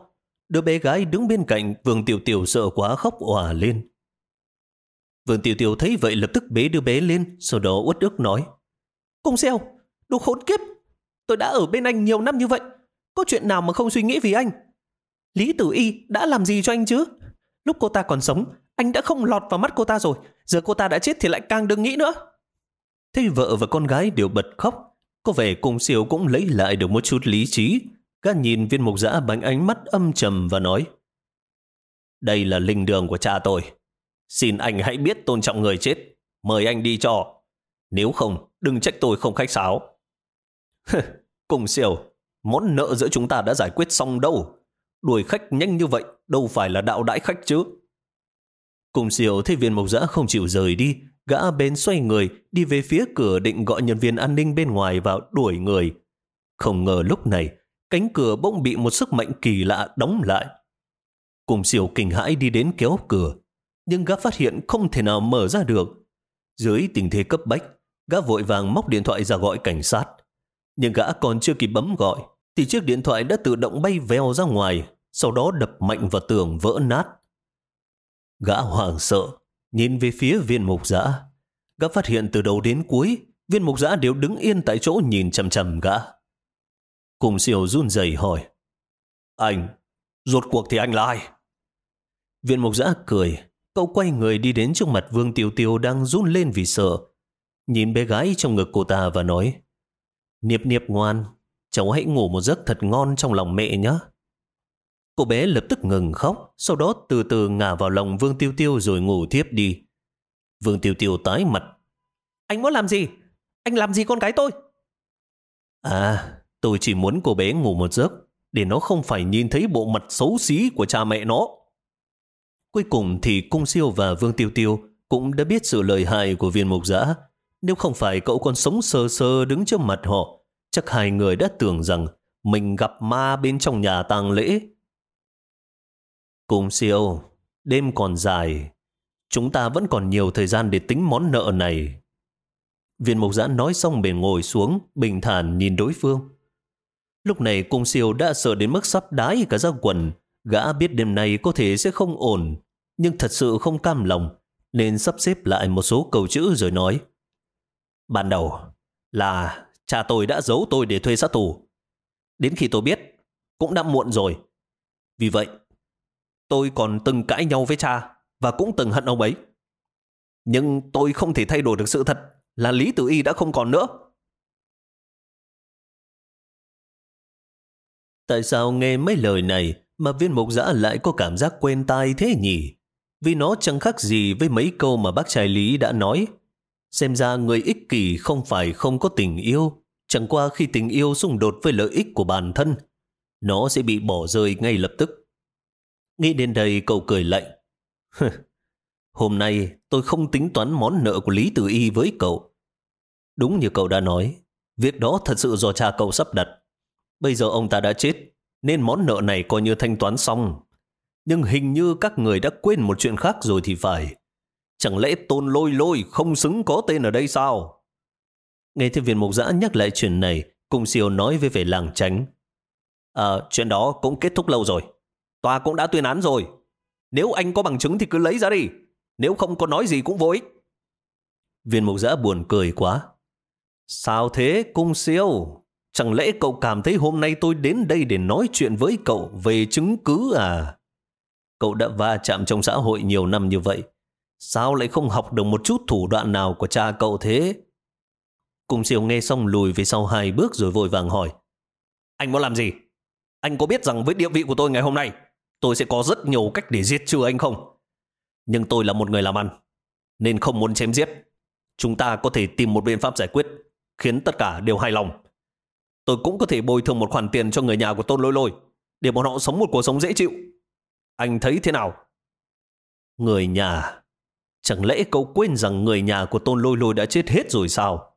Đứa bé gái đứng bên cạnh Vương Tiểu Tiểu sợ quá khóc òa lên. Vương Tiểu Tiểu thấy vậy lập tức bế đứa bé lên, sau đó uất ức nói. Cùng siêu, đồ khốn kiếp! Tôi đã ở bên anh nhiều năm như vậy, có chuyện nào mà không suy nghĩ vì anh? Lý Tử Y đã làm gì cho anh chứ? Lúc cô ta còn sống, anh đã không lọt vào mắt cô ta rồi. Giờ cô ta đã chết thì lại càng đừng nghĩ nữa. Thế vợ và con gái đều bật khóc. Có vẻ cùng siêu cũng lấy lại được một chút lý trí. Gã nhìn viên mục giã bánh ánh mắt âm trầm và nói Đây là linh đường của cha tôi. Xin anh hãy biết tôn trọng người chết. Mời anh đi cho. Nếu không, đừng trách tôi không khách sáo. (laughs) cùng siêu, Món nợ giữa chúng ta đã giải quyết xong đâu. Đuổi khách nhanh như vậy, đâu phải là đạo đãi khách chứ. Cùng siêu thấy viên mộc giã không chịu rời đi, gã bến xoay người, đi về phía cửa định gọi nhân viên an ninh bên ngoài vào đuổi người. Không ngờ lúc này, cánh cửa bỗng bị một sức mạnh kỳ lạ đóng lại. Cùng siêu kinh hãi đi đến kéo cửa, nhưng gã phát hiện không thể nào mở ra được. Dưới tình thế cấp bách, gã vội vàng móc điện thoại ra gọi cảnh sát. Nhưng gã còn chưa kịp bấm gọi, thì chiếc điện thoại đã tự động bay vèo ra ngoài, sau đó đập mạnh vào tường vỡ nát. Gã hoảng sợ, nhìn về phía viên mục giã. Gã phát hiện từ đầu đến cuối, viên mục giã đều đứng yên tại chỗ nhìn chầm chầm gã. Cùng siêu run rẩy hỏi, Anh, rốt cuộc thì anh là ai? Viên mục giã cười, cậu quay người đi đến trước mặt Vương Tiêu Tiêu đang run lên vì sợ. Nhìn bé gái trong ngực cô ta và nói, Niệp niệp ngoan, cháu hãy ngủ một giấc thật ngon trong lòng mẹ nhé. Cô bé lập tức ngừng khóc, sau đó từ từ ngả vào lòng Vương Tiêu Tiêu rồi ngủ thiếp đi. Vương Tiêu Tiêu tái mặt. Anh muốn làm gì? Anh làm gì con gái tôi? À, tôi chỉ muốn cô bé ngủ một giấc, để nó không phải nhìn thấy bộ mặt xấu xí của cha mẹ nó. Cuối cùng thì Cung Siêu và Vương Tiêu Tiêu cũng đã biết sự lời hại của viên mục giã. Nếu không phải cậu còn sống sơ sơ đứng trước mặt họ, chắc hai người đã tưởng rằng mình gặp ma bên trong nhà tang lễ. Cùng siêu, đêm còn dài, chúng ta vẫn còn nhiều thời gian để tính món nợ này. Viên mục giã nói xong bền ngồi xuống, bình thản nhìn đối phương. Lúc này cung siêu đã sợ đến mức sắp đái cả ra quần. Gã biết đêm nay có thể sẽ không ổn, nhưng thật sự không cam lòng, nên sắp xếp lại một số câu chữ rồi nói. Ban đầu là Cha tôi đã giấu tôi để thuê sát tù. Đến khi tôi biết, cũng đã muộn rồi. Vì vậy, tôi còn từng cãi nhau với cha và cũng từng hận ông ấy. Nhưng tôi không thể thay đổi được sự thật là Lý Tử Y đã không còn nữa. Tại sao nghe mấy lời này mà viên mục giã lại có cảm giác quen tai thế nhỉ? Vì nó chẳng khác gì với mấy câu mà bác trai Lý đã nói. Xem ra người ích kỷ không phải không có tình yêu, chẳng qua khi tình yêu xung đột với lợi ích của bản thân, nó sẽ bị bỏ rơi ngay lập tức. Nghĩ đến đây cậu cười lạnh. Hôm nay tôi không tính toán món nợ của Lý Tử Y với cậu. Đúng như cậu đã nói, việc đó thật sự do cha cậu sắp đặt. Bây giờ ông ta đã chết, nên món nợ này coi như thanh toán xong. Nhưng hình như các người đã quên một chuyện khác rồi thì phải. Chẳng lẽ tôn lôi lôi không xứng có tên ở đây sao? Nghe thấy viên mục giã nhắc lại chuyện này, cùng siêu nói với về làng tránh. À, chuyện đó cũng kết thúc lâu rồi. Tòa cũng đã tuyên án rồi. Nếu anh có bằng chứng thì cứ lấy ra đi. Nếu không có nói gì cũng vô ích. Viên mục giã buồn cười quá. Sao thế cung siêu? Chẳng lẽ cậu cảm thấy hôm nay tôi đến đây để nói chuyện với cậu về chứng cứ à? Cậu đã va chạm trong xã hội nhiều năm như vậy. Sao lại không học được một chút thủ đoạn nào của cha cậu thế? Cung siêu nghe xong lùi về sau hai bước rồi vội vàng hỏi. Anh muốn làm gì? Anh có biết rằng với địa vị của tôi ngày hôm nay, tôi sẽ có rất nhiều cách để giết trừ anh không? Nhưng tôi là một người làm ăn, nên không muốn chém giết. Chúng ta có thể tìm một biện pháp giải quyết, khiến tất cả đều hài lòng. Tôi cũng có thể bồi thường một khoản tiền cho người nhà của Tôn Lôi Lôi, để bọn họ sống một cuộc sống dễ chịu. Anh thấy thế nào? Người nhà? Chẳng lẽ cậu quên rằng người nhà của Tôn Lôi Lôi đã chết hết rồi sao?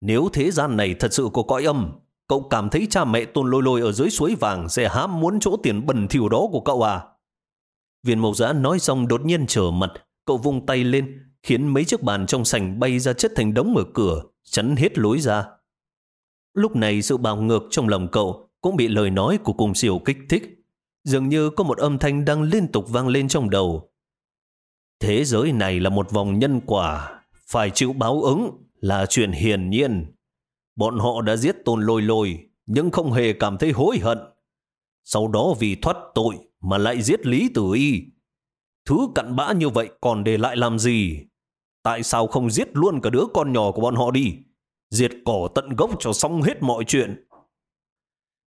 Nếu thế gian này thật sự có cõi âm, cậu cảm thấy cha mẹ Tôn Lôi Lôi ở dưới suối vàng sẽ hám muốn chỗ tiền bẩn thỉu đó của cậu à? Viên mộc giã nói xong đột nhiên trở mặt, cậu vung tay lên, khiến mấy chiếc bàn trong sành bay ra chất thành đống mở cửa, chắn hết lối ra. Lúc này sự bào ngược trong lòng cậu cũng bị lời nói của cùng siêu kích thích. Dường như có một âm thanh đang liên tục vang lên trong đầu. Thế giới này là một vòng nhân quả, phải chịu báo ứng là chuyện hiển nhiên. Bọn họ đã giết tôn lôi lôi, nhưng không hề cảm thấy hối hận. Sau đó vì thoát tội mà lại giết Lý Tử Y. Thứ cặn bã như vậy còn để lại làm gì? Tại sao không giết luôn cả đứa con nhỏ của bọn họ đi? Diệt cỏ tận gốc cho xong hết mọi chuyện.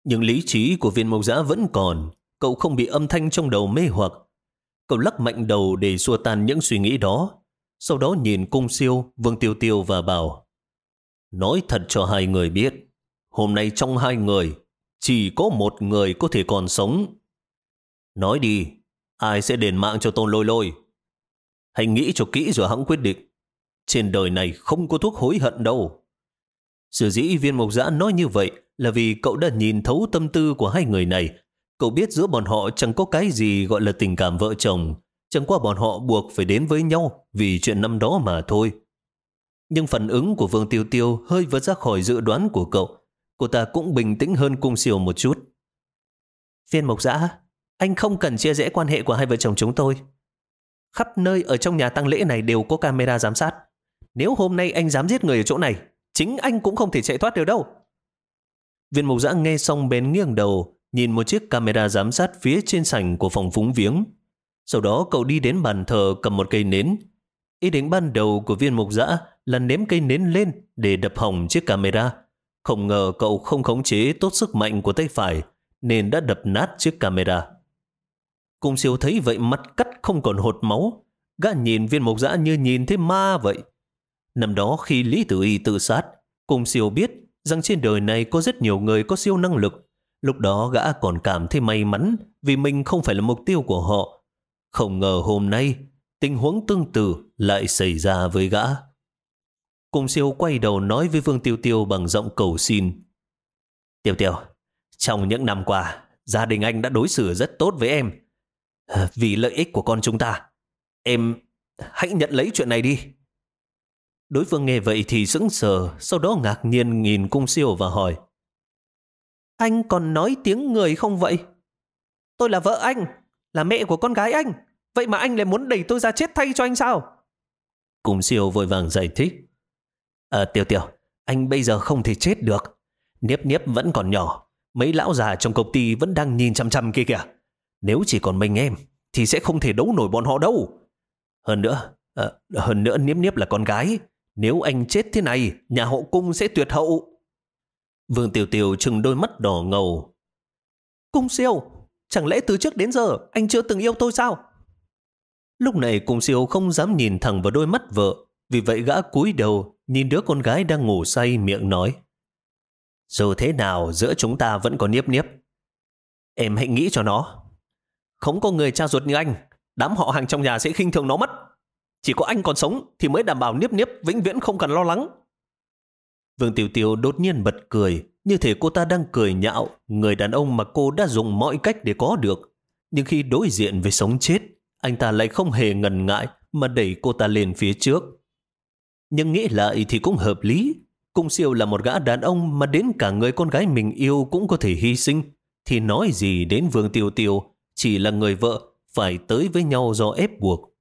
Nhưng lý trí của viên mộc giã vẫn còn. Cậu không bị âm thanh trong đầu mê hoặc. Cậu lắc mạnh đầu để xua tan những suy nghĩ đó. Sau đó nhìn cung siêu, vương tiêu tiêu và bảo Nói thật cho hai người biết, hôm nay trong hai người, chỉ có một người có thể còn sống. Nói đi, ai sẽ đền mạng cho tôn lôi lôi? Hãy nghĩ cho kỹ rồi hãng quyết định. Trên đời này không có thuốc hối hận đâu. Sử dĩ viên mộc giã nói như vậy là vì cậu đã nhìn thấu tâm tư của hai người này. Cậu biết giữa bọn họ chẳng có cái gì gọi là tình cảm vợ chồng. Chẳng qua bọn họ buộc phải đến với nhau vì chuyện năm đó mà thôi. Nhưng phản ứng của Vương Tiêu Tiêu hơi vượt ra khỏi dự đoán của cậu. Cô ta cũng bình tĩnh hơn cung siêu một chút. Viên mộc giã, anh không cần chia rẽ quan hệ của hai vợ chồng chúng tôi. Khắp nơi ở trong nhà tăng lễ này đều có camera giám sát. Nếu hôm nay anh dám giết người ở chỗ này, chính anh cũng không thể chạy thoát được đâu. Viên Mộc giã nghe xong bén nghiêng đầu, nhìn một chiếc camera giám sát phía trên sảnh của phòng phúng viếng. Sau đó cậu đi đến bàn thờ cầm một cây nến. Ý định ban đầu của viên mục giã là ném cây nến lên để đập hỏng chiếc camera. Không ngờ cậu không khống chế tốt sức mạnh của tay phải, nên đã đập nát chiếc camera. Cung siêu thấy vậy mặt cắt không còn hột máu. Gã nhìn viên mộc dã như nhìn thấy ma vậy. Năm đó khi Lý Tử Y tự sát, Cung siêu biết rằng trên đời này có rất nhiều người có siêu năng lực. Lúc đó gã còn cảm thấy may mắn vì mình không phải là mục tiêu của họ. Không ngờ hôm nay, tình huống tương tự lại xảy ra với gã. Cung siêu quay đầu nói với Vương Tiêu Tiêu bằng giọng cầu xin. Tiêu Tiêu, trong những năm qua, gia đình anh đã đối xử rất tốt với em. Ờ, vì lợi ích của con chúng ta, em hãy nhận lấy chuyện này đi. Đối phương nghe vậy thì sững sờ, sau đó ngạc nhiên nhìn cung siêu và hỏi. Anh còn nói tiếng người không vậy? Tôi là vợ anh, là mẹ của con gái anh. Vậy mà anh lại muốn đẩy tôi ra chết thay cho anh sao? Cung siêu vội vàng giải thích. Ờ tiểu tiểu, anh bây giờ không thể chết được. Niếp Niếp vẫn còn nhỏ. Mấy lão già trong công ty vẫn đang nhìn chăm chăm kia kìa. Nếu chỉ còn mình em, thì sẽ không thể đấu nổi bọn họ đâu. Hơn nữa, à, hơn nữa Niếp Niếp là con gái. Nếu anh chết thế này, nhà họ cung sẽ tuyệt hậu. Vương Tiểu Tiểu trừng đôi mắt đỏ ngầu. Cung siêu, chẳng lẽ từ trước đến giờ anh chưa từng yêu tôi sao? Lúc này cung siêu không dám nhìn thẳng vào đôi mắt vợ, vì vậy gã cúi đầu nhìn đứa con gái đang ngủ say miệng nói. Dù thế nào giữa chúng ta vẫn có niếp niếp. Em hãy nghĩ cho nó. Không có người cha ruột như anh, đám họ hàng trong nhà sẽ khinh thường nó mất. Chỉ có anh còn sống thì mới đảm bảo niếp niếp vĩnh viễn không cần lo lắng. Vương Tiểu Tiểu đột nhiên bật cười, như thể cô ta đang cười nhạo người đàn ông mà cô đã dùng mọi cách để có được. Nhưng khi đối diện với sống chết, anh ta lại không hề ngần ngại mà đẩy cô ta lên phía trước. Nhưng nghĩ lại thì cũng hợp lý. Cung siêu là một gã đàn ông mà đến cả người con gái mình yêu cũng có thể hy sinh. Thì nói gì đến Vương Tiêu Tiêu chỉ là người vợ phải tới với nhau do ép buộc.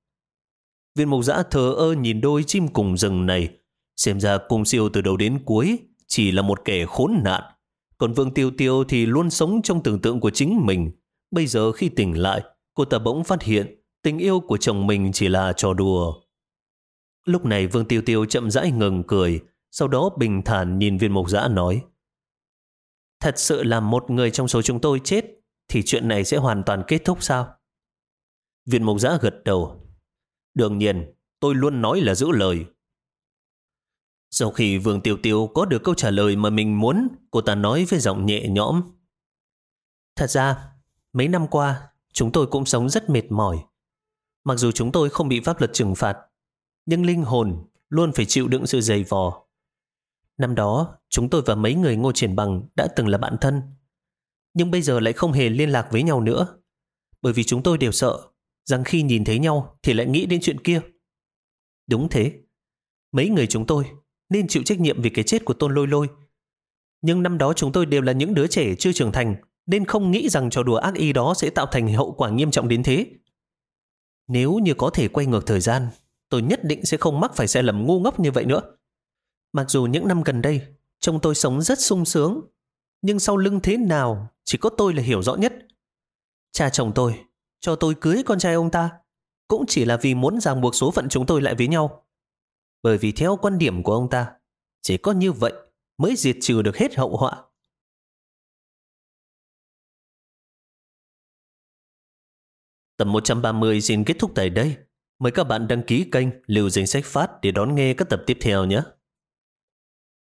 Viên mục giã thờ ơ nhìn đôi chim cùng rừng này, xem ra cung siêu từ đầu đến cuối chỉ là một kẻ khốn nạn. Còn Vương Tiêu Tiêu thì luôn sống trong tưởng tượng của chính mình. Bây giờ khi tỉnh lại, cô ta bỗng phát hiện tình yêu của chồng mình chỉ là trò đùa. Lúc này Vương Tiêu Tiêu chậm rãi ngừng cười, sau đó bình thản nhìn viên mục giã nói. Thật sự là một người trong số chúng tôi chết, thì chuyện này sẽ hoàn toàn kết thúc sao? Viên mục giã gật đầu. Đương nhiên, tôi luôn nói là giữ lời. Sau khi Vương Tiêu Tiêu có được câu trả lời mà mình muốn, cô ta nói với giọng nhẹ nhõm. Thật ra, mấy năm qua, chúng tôi cũng sống rất mệt mỏi. Mặc dù chúng tôi không bị pháp luật trừng phạt, nhưng linh hồn luôn phải chịu đựng sự dày vò. Năm đó, chúng tôi và mấy người ngô triển bằng đã từng là bạn thân. Nhưng bây giờ lại không hề liên lạc với nhau nữa. Bởi vì chúng tôi đều sợ rằng khi nhìn thấy nhau thì lại nghĩ đến chuyện kia. Đúng thế. Mấy người chúng tôi nên chịu trách nhiệm vì cái chết của Tôn Lôi Lôi. Nhưng năm đó chúng tôi đều là những đứa trẻ chưa trưởng thành nên không nghĩ rằng trò đùa ác y đó sẽ tạo thành hậu quả nghiêm trọng đến thế. Nếu như có thể quay ngược thời gian, tôi nhất định sẽ không mắc phải sai lầm ngu ngốc như vậy nữa. Mặc dù những năm gần đây, chồng tôi sống rất sung sướng, nhưng sau lưng thế nào chỉ có tôi là hiểu rõ nhất. Cha chồng tôi cho tôi cưới con trai ông ta cũng chỉ là vì muốn ràng buộc số phận chúng tôi lại với nhau. Bởi vì theo quan điểm của ông ta, chỉ có như vậy mới diệt trừ được hết hậu họa. Tập 130 xin kết thúc tại đây. Mời các bạn đăng ký kênh Lưu Danh Sách Phát để đón nghe các tập tiếp theo nhé.